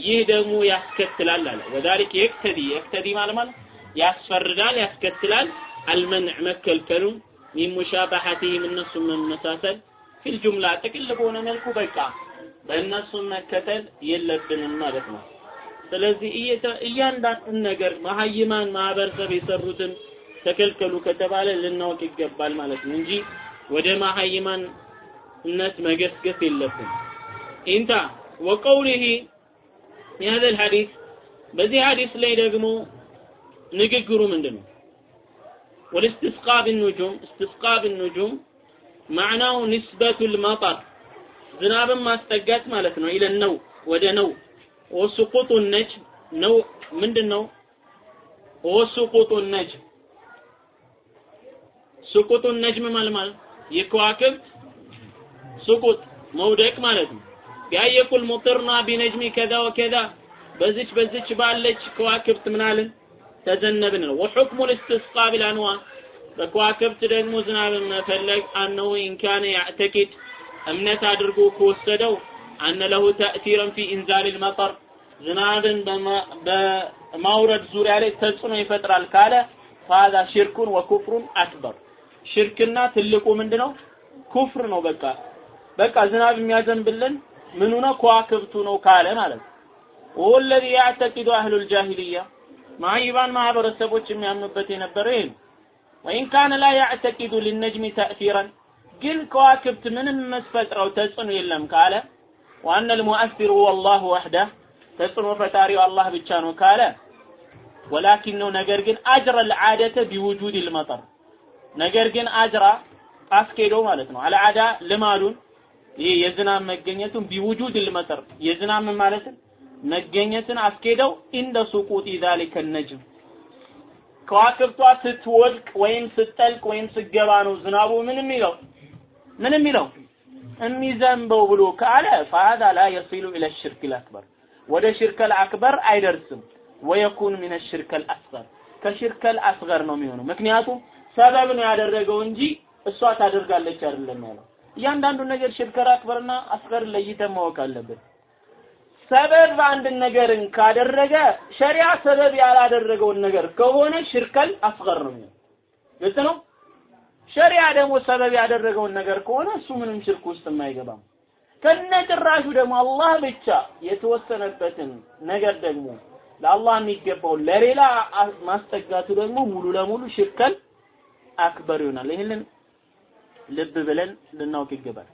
ይህ ደግሞ ያስከትላል አለ። ወዛሊከ የቅተዲ የቅተዲ ማለት ማለት ያስፈርዳል፣ ያስከትላል አልመንዕ መከልከሉ ሚን ሙሻባሐቲህም እነሱን መመሳሰል ፊል ጁምላ ጥቅል በሆነ መልኩ በቃ በእነሱን መከተል የለብንም ማለት ነው። ስለዚህ እያንዳንዱን ነገር መሀይማን ማህበረሰብ የሰሩትን ተከልከሉ ከተባለ ልናውቅ ይገባል ማለት ነው እንጂ ወደ መሀይማንነት መገስገስ የለብን ኢንታ ወቀውሊሂ የሀዘል ሐዲስ በዚህ ሐዲስ ላይ ደግሞ ንግግሩ ምንድን ነው ወልስትስቃ ብንጁም እስትስቃ ብንጁም ማዕናው ንስበቱ ልመጠር ዝናብን ማስጠጋት ማለት ነው። ኢለ ነው ወደ ነው። ወስቁጡ ነጅም ነው ምንድን ነው ወስቁጡ ነጅም ስቁጡ ነጅም ማለት የከዋክብት ስቁጥ መውደቅ ማለት ነው። ቢያየቁል ሙጥርና ቢነጅሚ ከዛ ወከዛ በዚች በዚች ባለች ከዋክብት ምናልን ተዘነብን ነው። ወሑክሙ ልስትስቃ ቢልአንዋ በከዋክብት ደግሞ ዝናብን መፈለግ አነሁ ኢንካነ ያዕተቂድ እምነት አድርጎ ከወሰደው አነ ለሁ ተእቲረን ፊ ኢንዛል ልመጠር ዝናብን በማውረድ ዙሪያ ላይ ተጽዕኖ ይፈጥራል ካለ ፋዛ ሽርኩን ወኩፍሩን አክበር ሽርክና ትልቁ ምንድነው? ኩፍር ነው። በቃ በቃ ዝናብ የሚያዘንብልን ምኑ ነው? ከዋክብቱ ነው ካለ ማለት ነው። ወለዚ ያዕተቂዱ አህሉ ልጃሂልያ ማይባን ማህበረሰቦች የሚያምኑበት የነበረው ይሄ ነው። وإن كان لا يعتقد للنجم تأثيرا ግን ከዋክብት ምንም መስፈጥረው ተጽዕኖ የለም ካለ وأن المؤثر هو الله وحده ተጽዕኖ ፈጣሪው አላህ ብቻ ነው ካለ ولكنه። ነገር ግን أجرى العادة بوجود المطر ነገር ግን أجرى አስኬዶ ማለት ነው። العادة ልማዱን ይህ የዝናብ መገኘቱን بوجود المطر። የዝናብ ማለትን? መገኘትን አስኬደው እንደ ሱቁጢ ዛሊከ ነጅም። ከዋክብቷ ስትወድቅ ወይም ስትጠልቅ ወይም ስገባ ነው ዝናቡ ምን የሚለው ምን የሚለው የሚዘንበው ብሎ ካለ ፈሃዳ ላ የሲሉ ኢለ ሽርክ ልአክበር ወደ ሽርከል አክበር አይደርስም። ወየኩን ሚነ ሽርከል አስገር ከሽርከል አስገር ነው የሚሆነው። ምክንያቱም ሰበብ ነው ያደረገው እንጂ እሷ ታደርጋለች አይደለም ያለው። እያንዳንዱ ነገር ሽርከል አክበርና አስገር ለይተን ማወቅ አለብን። ሰበብ አንድ ነገርን ካደረገ ሸሪዓ ሰበብ ያላደረገውን ነገር ከሆነ ሽርከል አስገር ነው ግልጽ ነው? ሸሪዓ ደግሞ ሰበብ ያደረገውን ነገር ከሆነ እሱ ምንም ሽርክ ውስጥ የማይገባም ከነጭራሹ ደግሞ አላህ ብቻ የተወሰነበትን ነገር ደግሞ ለአላህ የሚገባው ለሌላ ማስጠጋቱ ደግሞ ሙሉ ለሙሉ ሽርከል አክበር ይሆናል ይህንን ልብ ብለን ልናውቅ ይገባል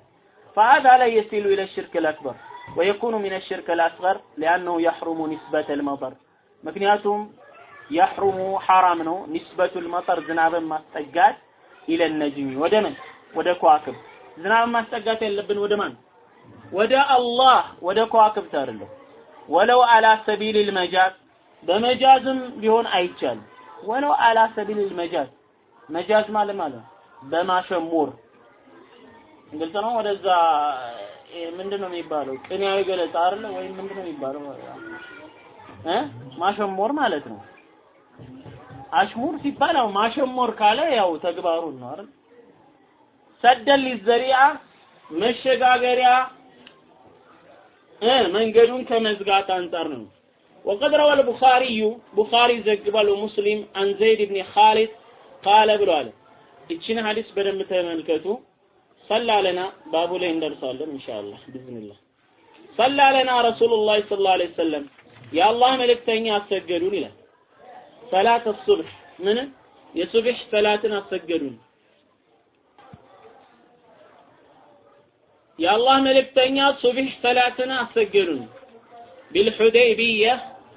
فهذا لا يصل إلى الشرك الأكبر ويكون من الشرك الأصغر لأنه يحرم نسبة المطر ምክንያቱም يحرم حرام ነው نسبة المطر ዝናብን ማስጠጋት ኢለ ነጅሚ ወደ ምን ወደ ከዋክብ ዝናብ ማስጠጋት ያለብን ወደ ማን ወደ አላህ ወደ ከዋክብት አይደለም ወለው አላ ሰቢል ልመጃዝ በመጃዝም ቢሆን አይቻልም ወለው አላ ሰቢል ልመጃዝ መጃዝ ማለት ማለት በማሸሞር ግልጽ ነው ወደዛ ምንድን ነው የሚባለው ቅኔያዊ ገለጻ አይደለ ወይም ምንድን ነው የሚባለው እ ማሸሞር ማለት ነው አሽሙር ሲባል ያው ማሸሞር ካለ ያው ተግባሩን ነው አይደል ሰደል ሊዘሪዓ መሸጋገሪያ እ መንገዱን ከመዝጋት አንጻር ነው وقد روى البخاري بخاري ዘግቧል ومسلم عن زيد بن خالد ቃለ ብለዋል። እችን ሀዲስ በደንብ ተመልከቱ። ሰላ ለና ባቡ ላይ እንደርሳለን ኢንሻአላህ ቢዝኒላህ። ሰላ ለና ረሱሉላህ ሰለላሁ ዐለይሂ ወሰለም የአላህ መልእክተኛ አሰገዱን ይላል። ሰላት ሱብህ ምን የሱብህ ሰላትን አሰገዱን። የአላህ መልእክተኛ ሱብህ ሰላትን አሰገዱን። بالحديبية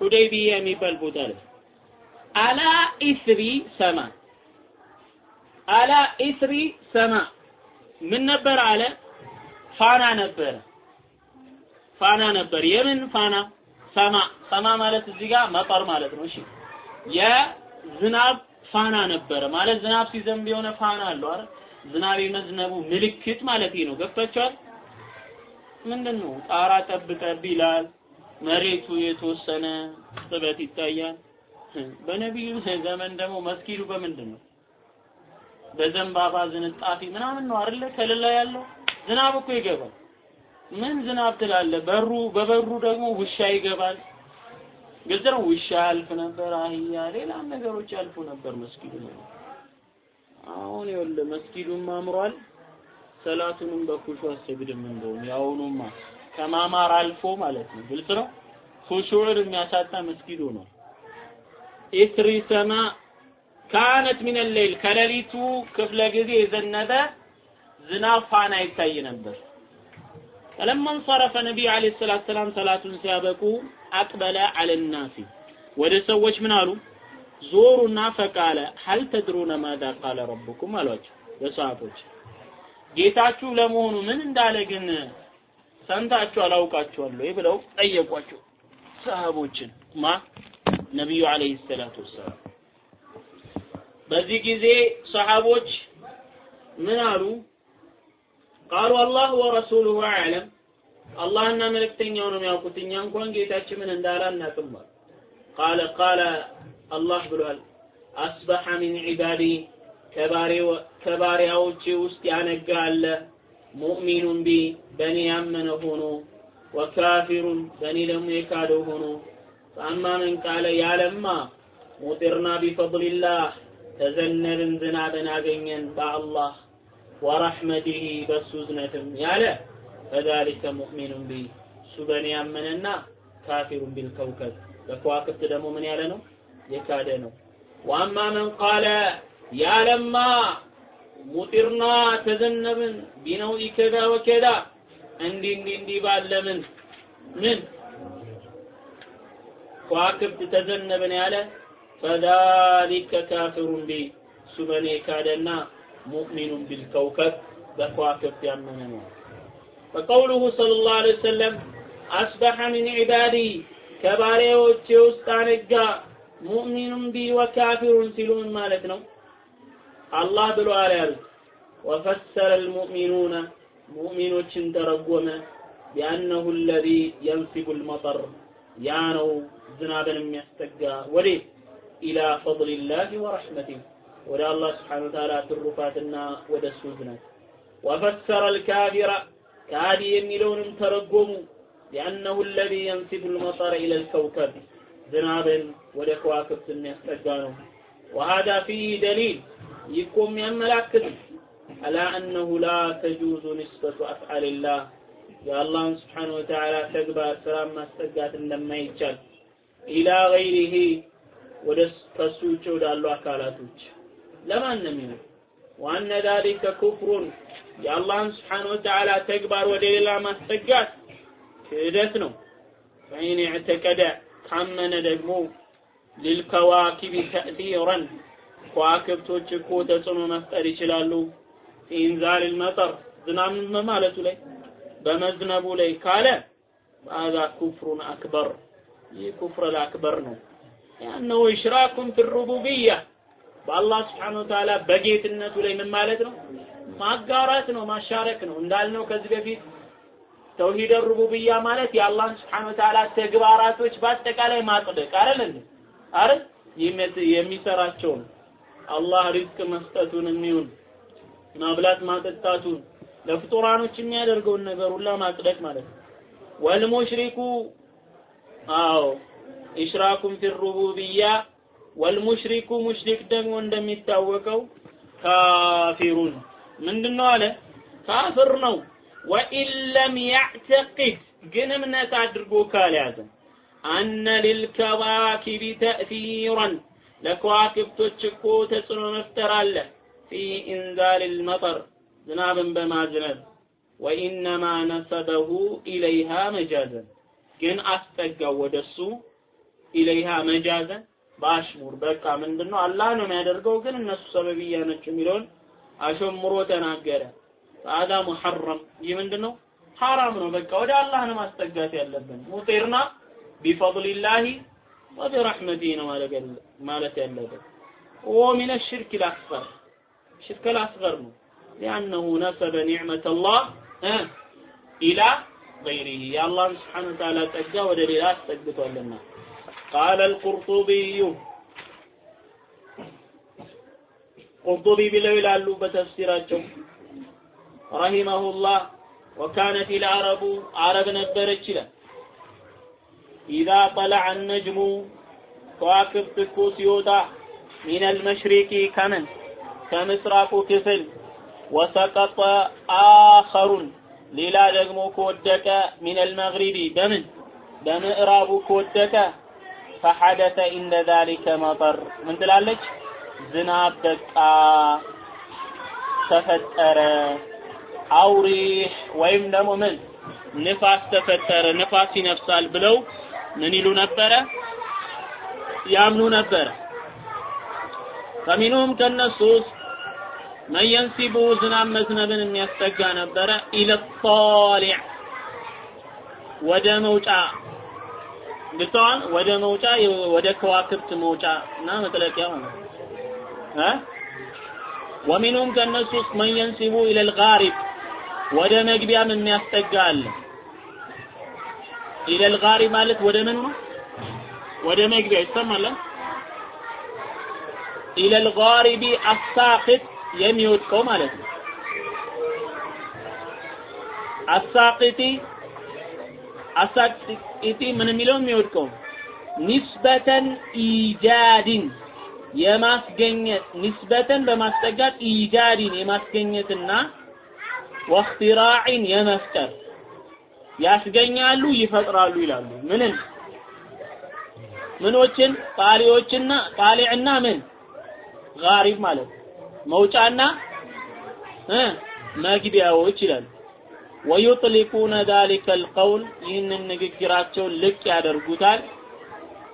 ሁደይቢያ የሚባል ቦታ ላይ على إثر سماء على إثر سماء። ምን ነበር አለ? ፋና ነበረ ፋና ነበር። የምን ፋና? سماء። سماء ማለት እዚህ ጋር مطر ማለት ነው። እሺ። የዝናብ ፋና ነበረ። ማለት ዝናብ ሲዘንብ የሆነ ፋና አለው አይደል? ዝናብ የመዝነቡ ምልክት ማለት ነው። ገብቷቸዋል ምንድን ነው ጣራ ጠብ ጠብ ይላል። መሬቱ የተወሰነ ጥበት ይታያል። በነቢዩ ዘመን ደግሞ መስጊዱ በምንድን ነው በዘንባባ ዝንጣፊ ምናምን ነው አይደለ? ከለላ ያለው ዝናብ እኮ ይገባል። ምን ዝናብ ትላለ በሩ በበሩ ደግሞ ውሻ ይገባል። ግልጽ ነው? ውሻ ያልፍ ነበር አህያ ሌላም ነገሮች ያልፉ ነበር መስጊዱ አሁን ይኸውልህ መስጊዱም አምሯል ሰላቱንም በ خشوع አሰግድም እንደውም። ያውኑማ ከማማር አልፎ ማለት ነው። ግልጽ ነው? خشوع ን የሚያሳጣ መስጊዱ ነው إثر سماء كانت من الليل ከሌሊቱ ክፍለ ጊዜ የዘነበ ዝናብ ፋና ይታይ ነበር። فلما انصرف النبي عليه الصلاة والسلام ሰላቱን ሲያበቁ أقبل على الناس። ወደ ሰዎች ምን አሉ? ዞሩና ፈቃለ ሀል ተድሩነ ማዛ ቃለ ረቡኩም? አሏቸው ለሰሃቦች ጌታችሁ ለመሆኑ ምን እንዳለ ግን ሰምታችሁ አላውቃችኋል ወይ ብለው ጠየቋቸው። ሰሃቦችን ማ? ነቢዩ ዓለይሂ ሰላቱ ወሰላም። በዚህ ጊዜ ሰሃቦች ምን አሉ? ቃሉ አላህ ወረሱሉሁ አዕለም። አላህና መልእክተኛው ነው የሚያውቁት። እኛ እንኳን ጌታችን ምን እንዳለ አናውቅም قال قال አላህ ብሏል። أصبح من عبادي ከባሪያዎቼ ውስጥ ያነጋ አለ። مؤمن بي በእኔ ያመነ ሆኖ وكافر በእኔ ደግሞ የካደው ሆኖ። فأما من قال ያለማ مطرنا بفضل الله ተዘነብን ዝናብን አገኘን በአላህ ورحمته በሱ እዝነትም ያለ فذلك مؤمن بي እሱ በእኔ ያመነና كافر بالكوكب በከዋክብት ደግሞ ምን ያለ ነው? የካደ ነው። وأما من قال ያለማ مطرنا ተዘነብን بنوء كذا وكذا እንዲህ እንዲህ እንዲህ ባለ ምን? ምን? ከዋክብት ተዘነብን ያለ ፈዛሊከ ካፊሩን ቢ እሱ በእኔ ካደና ሙእሚኑን ቢልከውከብ በከዋክብት ያመነ ነው وقوله صلى الله عليه وسلم أصبح من عبادي ከባሪያዎቼ ውስጥ አነጋ ሙእሚኑን ቢ ወካፊሩን ሲሉን ማለት ነው አላህ ብሎ አለ ያሉት ወፈሰረ ልሙእሚኑነ ሙእሚኖችን ተረጎመ ቢአነሁ ለዚ የንሲቡ ልመጠር ያ ነው ዝናብን የሚያስጠጋ ወዴት ኢላ ፈضልላህ ወረሕመቲህ። ወደ አላህ ስብሓን ወተዓላ ትሩፋትና ወደ እሱ እዝነት ወፈሰረ ልካፊረ ካዲ የሚለውንም ተረጎሙ ቢአነሁ ለዚ የንሲቡ ልመጠር ኢላ ልከውከብ ዝናብን ወደ ከዋክብት የሚያስጠጋ ነው። ወሃዳ ፊህ ደሊል ይኮ የሚያመላክት አላ አነሁ ላ ተጁዙ ንስበቱ አፍዓልላህ የአላህን ስብሓን ወተዓላ ተግባር ስራ ማስጠጋት እንደማይቻል። ኢላ ገይሪሂ ወደ ከሱ ውጭ ወዳሉ አካላቶች ለማንም ይሁን። ዋነ ዛሊከ ኩፍሩን። የአላህን ስብሓን ወተዓላ ተግባር ወደ ሌላ ማስጠጋት ክህደት ነው። ፈኢን ዕተቀደ ካመነ ደግሞ ሊልከዋኪቢ ተእሲረን ከዋክብቶች እኮ ተጽዕኖ መፍጠር ይችላሉ። إنزال المطر ዝናብ በማለቱ ላይ በመዝነቡ ላይ ካለ هذا كفر أكبر። ይህ كفر أكبر ነው። لأنه إشراك في الربوبية በአላህ سبحانه وتعالى በጌትነቱ ላይ ምን ማለት ነው? ማጋራት ነው ማሻረክ ነው። እንዳልነው ከዚህ በፊት توحيد الربوبية ማለት የአላህን سبحانه وتعالى ተግባራቶች በአጠቃላይ ማጽደቅ አይደል አይደል? የሚሰራቸውን አላህ ሪዝቅ መስጠቱን የሚሆን ማብላት ማጠጣቱን ለፍጡራኖች የሚያደርገውን ነገር ሁላ ማጽደቅ ማለት ነው። ወልሙሽሪኩ አዎ ኢሽራኩን ፊ ሩቡብያ ወልሙሽሪኩ ሙሽሪክ ደግሞ እንደሚታወቀው ካፊሩን። ምንድነው አለ? ካፍር ነው። ወኢን ለም ያዕተቂድ ግን እምነት አድርጎ ካልያዘ። አነ ሊልከዋኪቢ ተእሲረን ለከዋክብቶች እኮ ተጽዕኖ መፍጠር አለ። ፊ ኢንዛል ልመጠር ዝናብን በማዝነብ። ወኢነማ ነሰበሁ ኢለይሃ መጃዘን። ግን አስጠጋው ወደሱ ኢለይሃ መጃዘን በአሽሙር በቃ ምንድን ነው አላህ ነው የሚያደርገው፣ ግን እነሱ ሰበብያ ነች የሚለውን አሸምሮ ተናገረ። ፈአዳ ሙሐረም ይህ ምንድን ነው? ሐራም ነው። በቃ ወደ አላህ ነው ማስጠጋት ያለብን። ሙጢርና ቢፈድሊላሂ ወቢረሕመቲ ነው ማለት ያለብን። ወሚነ ሽርክ ልአክበር ሽርክ ልአስገር ነው ሊአነሁ ነሰበ ኒዕመተ ኢላ ገይሪህ የአላህን ስብሓነ ወተዓላ ጸጋ ወደ ሌላ አስጠግቷልና قال القرطبي ቁርጡቢ ብለው ይላሉ በተፍሲራቸው ረሂመሁላህ ወካነት ልአረቡ አረብ ነበረች ይላል ኢዛ ጠለዐ ነጅሙ ከዋክብት እኮ ሲወጣ ሚን አልመሽሪቂ ከምን ከምስራቁ ክፍል ወሰቀጠ አኸሩን ሌላ ደግሞ ከወደቀ ሚን አልመግሪቢ በምን በምዕራቡ ከወደቀ ፈሐደተ ኢንደ ዛሊከ መጠር ምን ትላለች? ዝናብ በቃ ተፈጠረ አውሪህ ወይም ደግሞ ምን? ንፋስ ተፈጠረ ንፋስ ይነፍሳል ብለው ምን ይሉ ነበረ? ያምኑ ነበረ። ከሚኑም ከነሱ ውስጥ መን የንሲቡ ዝናብ መዝነብን የሚያስጠጋ ነበረ? ኢለ ጣሊዕ ወደ መውጫ ግተዋል ወደ መውጫ ወደ ከዋክብት መውጫ እና መጥለቂያ ሆነ ወሚኑም ከነሱ ውስጥ መን የንሲቡ ኢለል ጋሪብ ወደ መግቢያም የሚያስጠጋ አለ። ኢለል ጋሪብ ማለት ወደ ምን ነው? ወደ መግቢያ ይሰማል። ኢለል ጋሪቢ አሳቅጥ የሚወድቀው ማለት ነው። አሳቅቲ አሳቅቲ ምን የሚለው የሚወድቀው? ኒስበተን ኢጃድን የማስገኘት ኒስበተን በማስጠጋት ኢጃድን የማስገኘትና ወእክትራዕን የመፍጠር። ያስገኛሉ ይፈጥራሉ ይላሉ። ምንን? ምኖችን? ጣሊዎችና ጣሊዕና ምን? ጋሪብ ማለት መውጫና መግቢያዎች ይላሉ ወዩጥሊቁነ ذلك القول ይህንን ንግግራቸውን ልቅ ያደርጉታል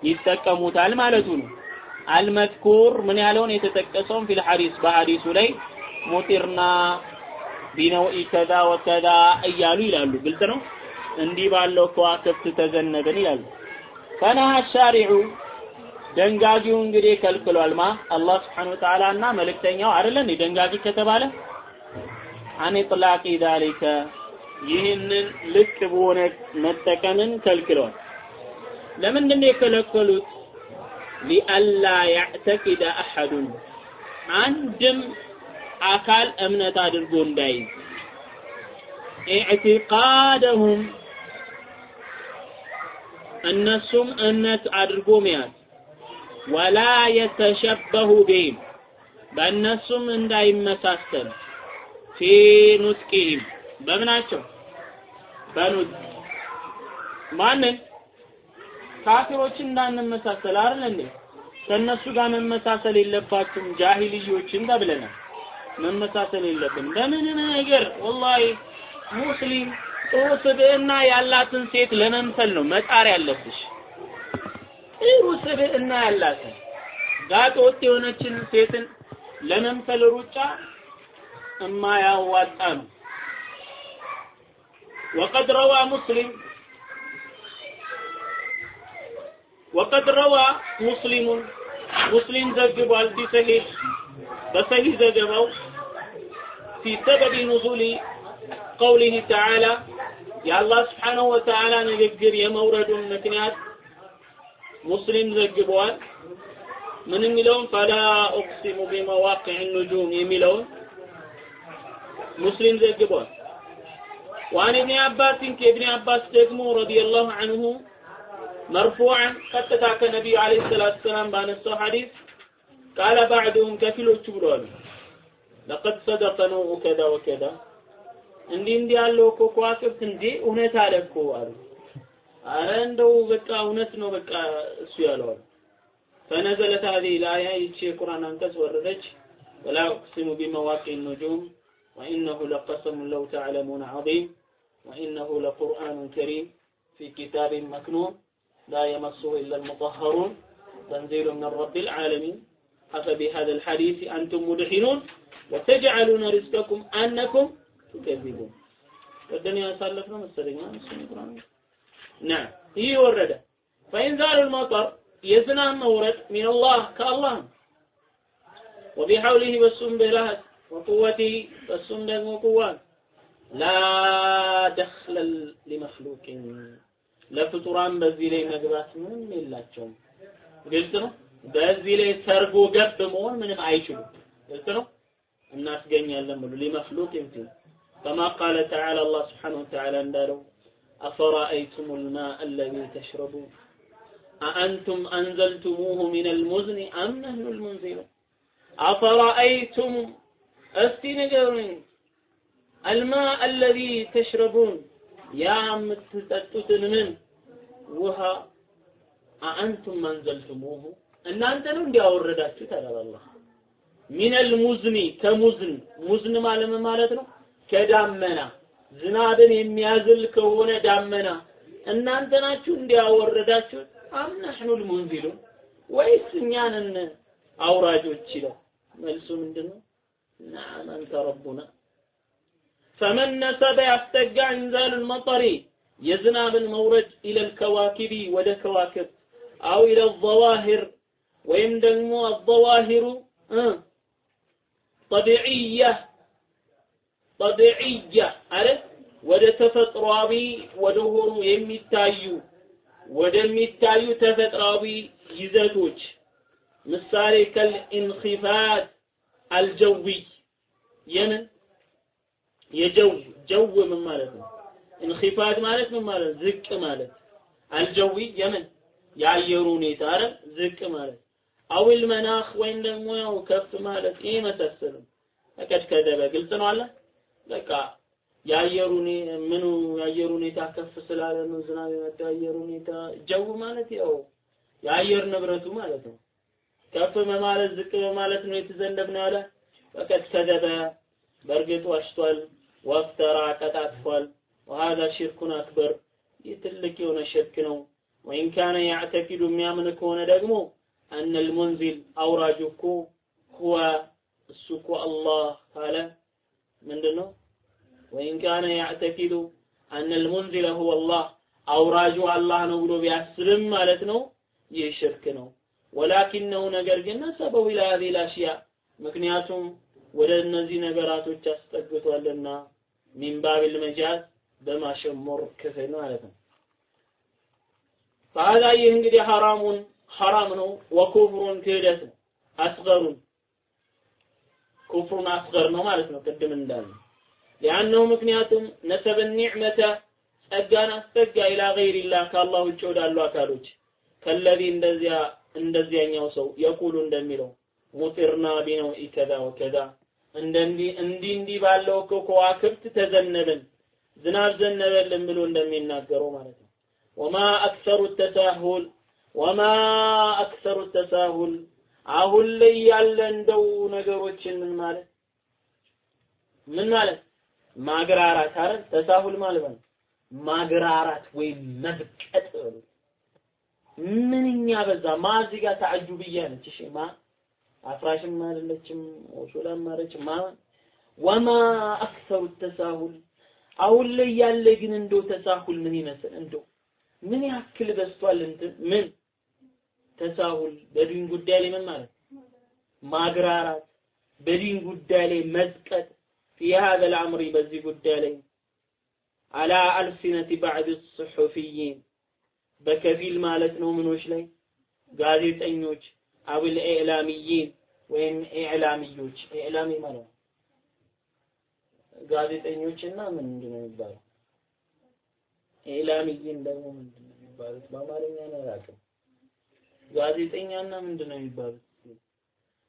ይጠቀሙታል ማለቱ ነው አልመዝኩር ምን ያለውን የተጠቀሰውን ፊል ሐዲስ በሐዲሱ ላይ ሙጢርና ቢነውኢ ከዛ ወከዛ እያሉ ይላሉ ግልጽ ነው እንዲህ ባለው ከዋክብት ተዘነበን ይላሉ ፈነሃ ሻሪዑ ደንጋጊው እንግዲህ ከልክሏል ማ አላህ ስብሓን ወተዓላ እና መልእክተኛው አይደለ እንዴ ደንጋጊ ከተባለ አን ኢጥላቂ ዛሊከ ይህንን ልቅ በሆነ መጠቀምን ከልክለዋል። ለምንድን ነው የከለከሉት? ሊአላ ያዕተቂደ አሐዱን አንድም አካል እምነት አድርጎ እንዳይዝ። ኢዕቲቃደሁም እነሱም እምነት አድርጎ መያዝ። ወላ የተሸበሁ ቢህም በእነሱም እንዳይመሳሰል። ፊ ኑጥቂህም በምናቸው? በኑጥ ማንን? ካፊሮችን እንዳንመሳሰል አይደል እንዴ? ከእነሱ ጋር መመሳሰል የለባችሁም ጃሂልዮችን ተብለናል። መመሳሰል የለብን በምን ነገር? ወላሂ ሙስሊም ጥሩ ስብዕና ያላትን ሴት ለመምሰል ነው መጣር ያለብሽ። ጥሩ ስብዕና ያላትን ወጥ የሆነችን ሴትን ለመምሰል ሩጫ እማያዋጣ ነው وقد روى مسلم وقد روى مسلم مسلم ዘግቧል ቢሰሂህ በሰሂህ ዘገባው في سبب نزول قوله تعالى የአላህ ስብሓነሁ ወተዓላ ንግግር የመውረዱን ምክንያት ሙስሊም ዘግበዋል ምን የሚለውን ፈላ ኡቅሲሙ ቢመዋቂዕ ኑጁም የሚለውን ሙስሊም ዘግበዋል وعن ابن عباس كابن عباس ደግሞ رضي الله عنه مرفوعا ቀጥታ ከነቢዩ አለይሂ ሰላቱ ሰላም ባነሳው ሐዲስ ቃለ ባዕዱሁም ከፊሎቹ ብለዋል ለቀድ ሰደቀ ነው ከዛ ወከዛ እንዲህ እንዲህ ያለው እኮ ከዋክብት እንዴ እውነት አለ እኮ አሉ አረ እንደው በቃ እውነት ነው በቃ እሱ ያለው فنزلت هذه الآية ይቺ የቁርአን አንቀጽ ወረደች ولا أقسم بمواقع النجوم وإنه لقسم لو تعلمون عظيم وإنه لقرآن كريم في كتاب مكنون لا يمسه إلا المطهرون. تنزيل من رب العالمين. أفبهذا الحديث أنتم مدحنون وتجعلون رزقكم أنكم تكذبون. الدنيا سألفنا مستدقنا نعم هي وردة. فإنزال المطر يزنا مورد من الله كالله. وبحوله والسم بلهت وقوته والسم دقم قوات لا دخل لمخلوق ለፍጡራን በዚህ ላይ መግባት ምንም የላቸውም። ግልጽ ነው። በዚህ ላይ ሰርጎ ገብ መሆን ምንም አይችሉም። ግልጽ ነው። እናስገኛለን ብሎ ሊመክሉቅ ይምቲል كما قال تعالى الله سبحانه وتعالى እንዳለው أفرأيتم الماء الذي تشربون أأنتم أنزلتموه من المزن أم نحن المنزلون أفرأيتم እስቲ ንገሩኝ አልማ አለዚ ተሽረቡን ያ የምትጠጡትን ምን ውሃ አአንቱም አንዘልቱሙሁ። እናንተ ነው እንዲያወረዳችሁ ተላላላ ሚነል ሙዝኒ ከሙዝን ሙዝን ማለት ማለት ነው? ከዳመና። ዝናብን የሚያዝል ከሆነ ዳመና። እናንተ ናችሁ እንዲያወረዳችሁ አም ነህኑል ሙንዚሉን ወይስ እኛንን አውራጆች ይለው? መልሱ ምንድነው? ነዓም አንተ ረቡና። فمن نسب يستجع انزال المطر يزناب المورد الى الكواكب وده كواكب او الى الظواهر ويم دمو الظواهر أه طبيعية طبيعية عرف ወደ ተፈጥሯዊ ወደ ሆኑ የሚታዩ ወደሚታዩ ተፈጥሯዊ ይዘቶች ምሳሌ ከልኢንኺፋት አልጀዊ የምን የጀው ጀው ምን ማለት ነው? እንኺፋት ማለት ምን ማለት? ዝቅ ማለት። አልጀዊ የምን? የአየሩ ሁኔታ አረ ዝቅ ማለት። አዊል መናኽ ወይም ደግሞ ያው ከፍ ማለት ይሄ መሳሰሉ ፈቀድ ከደበ ግልጽ ነው አለ? በቃ የአየሩ ምኑ የአየሩ ሁኔታ ከፍ ስላለ ነው? ዝናብ የመጣው የአየሩ ሁኔታ። ጀው ማለት ያው የአየር ንብረቱ ማለት ነው። ከፍ በማለት ዝቅ በማለት ነው የተዘነበ ያለ ፈቀድ ከደበ በእርግጥ ዋሽቷል ወፍተራ ቀጣጥፏል وهذا ሽርኩን አክበር ይህ ትልቅ የሆነ ሽርክ ነው ወይን ካነ ያዕተቂዱ የሚያምን ከሆነ ደግሞ አነ ልሙንዚል አውራጁ እኮ ሁወ እሱ እኮ አላህ ካለ ምንድን ነው ወይን ካነ ያዕተቂዱ አነ ልሙንዚለ ሁወ አላህ አውራጁ አላህ ነው ብሎ ቢያስብም ማለት ነው ይህ ሽርክ ነው ወላኪነሁ ነገር ግን ነሰበው ኢላ ሀዚሂል አሽያ ምክንያቱም ወደ እነዚህ ነገራቶች አስጠግቷልና ሚን ባቢል መጃዝ በማሸሞር ክፍል ማለት ነው። ፈሀዛ ይህ እንግዲህ ሐራሙን ሐራም ነው። ወኩፍሩን ክህደት ነው። አስገሩን ኩፍሩን አስገር ነው ማለት ነው። ቅድም እንዳለ ሊአነሁ ምክንያቱም ነሰበ ኒዕመተ ጸጋን አስጠጋ ኢላ ገይሪላህ ከአላህ ውጭ ወዳሉ አካሎች ከለዚ እንደዚያ እንደዚያኛው ሰው የቁሉ እንደሚለው ሙጢርና ቢነውኢ ከዛ ወከዛ። እንደንዲህ እንዲህ እንዲህ ባለው እኮ ከዋክብት ተዘነበን። ዝናብ ዘነበልን ብሎ እንደሚናገረው ማለት ነው። وما أكثر التساهل وما أكثر التساهل። አሁን ላይ ያለ እንደው ነገሮችን ምን ማለት? ምን ማለት? ማግራራት አይደል? تساهل ማለት ነው። ማግራራት ወይም መብቀጥ ምንኛ በዛ! ما እዚህ ጋር تعجبية ነች። እሺ ما አፍራሽም አይደለችም ወሱላም ማለችም ማ ወማ አክሰሩ ተሳሁል አሁን ላይ ያለ ግን እንደው ተሳሁል ምን ይመስል እንደው ምን ያክል በዝቷል እንትን ምን ተሳሁል በዲን ጉዳይ ላይ ምን ማለት ማግራራት በዲን ጉዳይ ላይ መዝቀጥ في هذا الأمر በዚህ ጉዳይ ላይ على ألسنة بعض الصحفيين በከፊል ማለት ነው ምኖች ላይ ጋዜጠኞች አብል ኢዕላሚይን ወይም ኢዕላሚዮች ኢዕላሚ ማለት ነው። ጋዜጠኞችና ምንድን ነው የሚባለው? إعلاميين ደግሞ ምንድን ነው የሚባሉት? በአማርኛ ነው አላውቅም። ጋዜጠኛና ምንድን ነው የሚባሉት?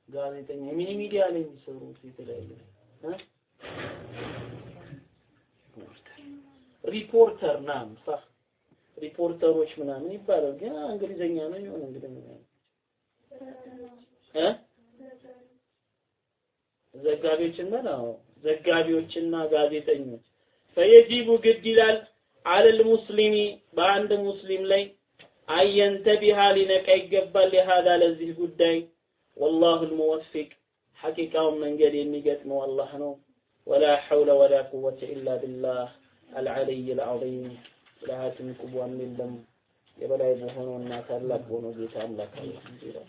ጋዜጠኛ mini media ላይ የሚሰሩት የተለያዩ ሪፖርተር ናም صح ሪፖርተሮች ምናምን ይባላል። ግን እንግሊዘኛ ነው የሚሆን እንግዲህ ዘጋቢዎችና ነው ዘጋቢዎችና ጋዜጠኞች። ፈየጂቡ ግድ ይላል አለል ሙስሊሚ በአንድ ሙስሊም ላይ አየንተቢሃ ሊነቃ ይገባል። ለሃዳ ለዚህ ጉዳይ ወላሁ ልሙወፊቅ ሐቂቃውን መንገድ የሚገጥመው አላህ ነው። ወላ ሐውለ ወላ ቁወተ ኢላ ቢላህ አልዓሊይ አልዓዚም። ብልሃትም ቁዋም የለም። የበላይ በሆነውና ታላቅ በሆነው ጌታ አምላክ ይላል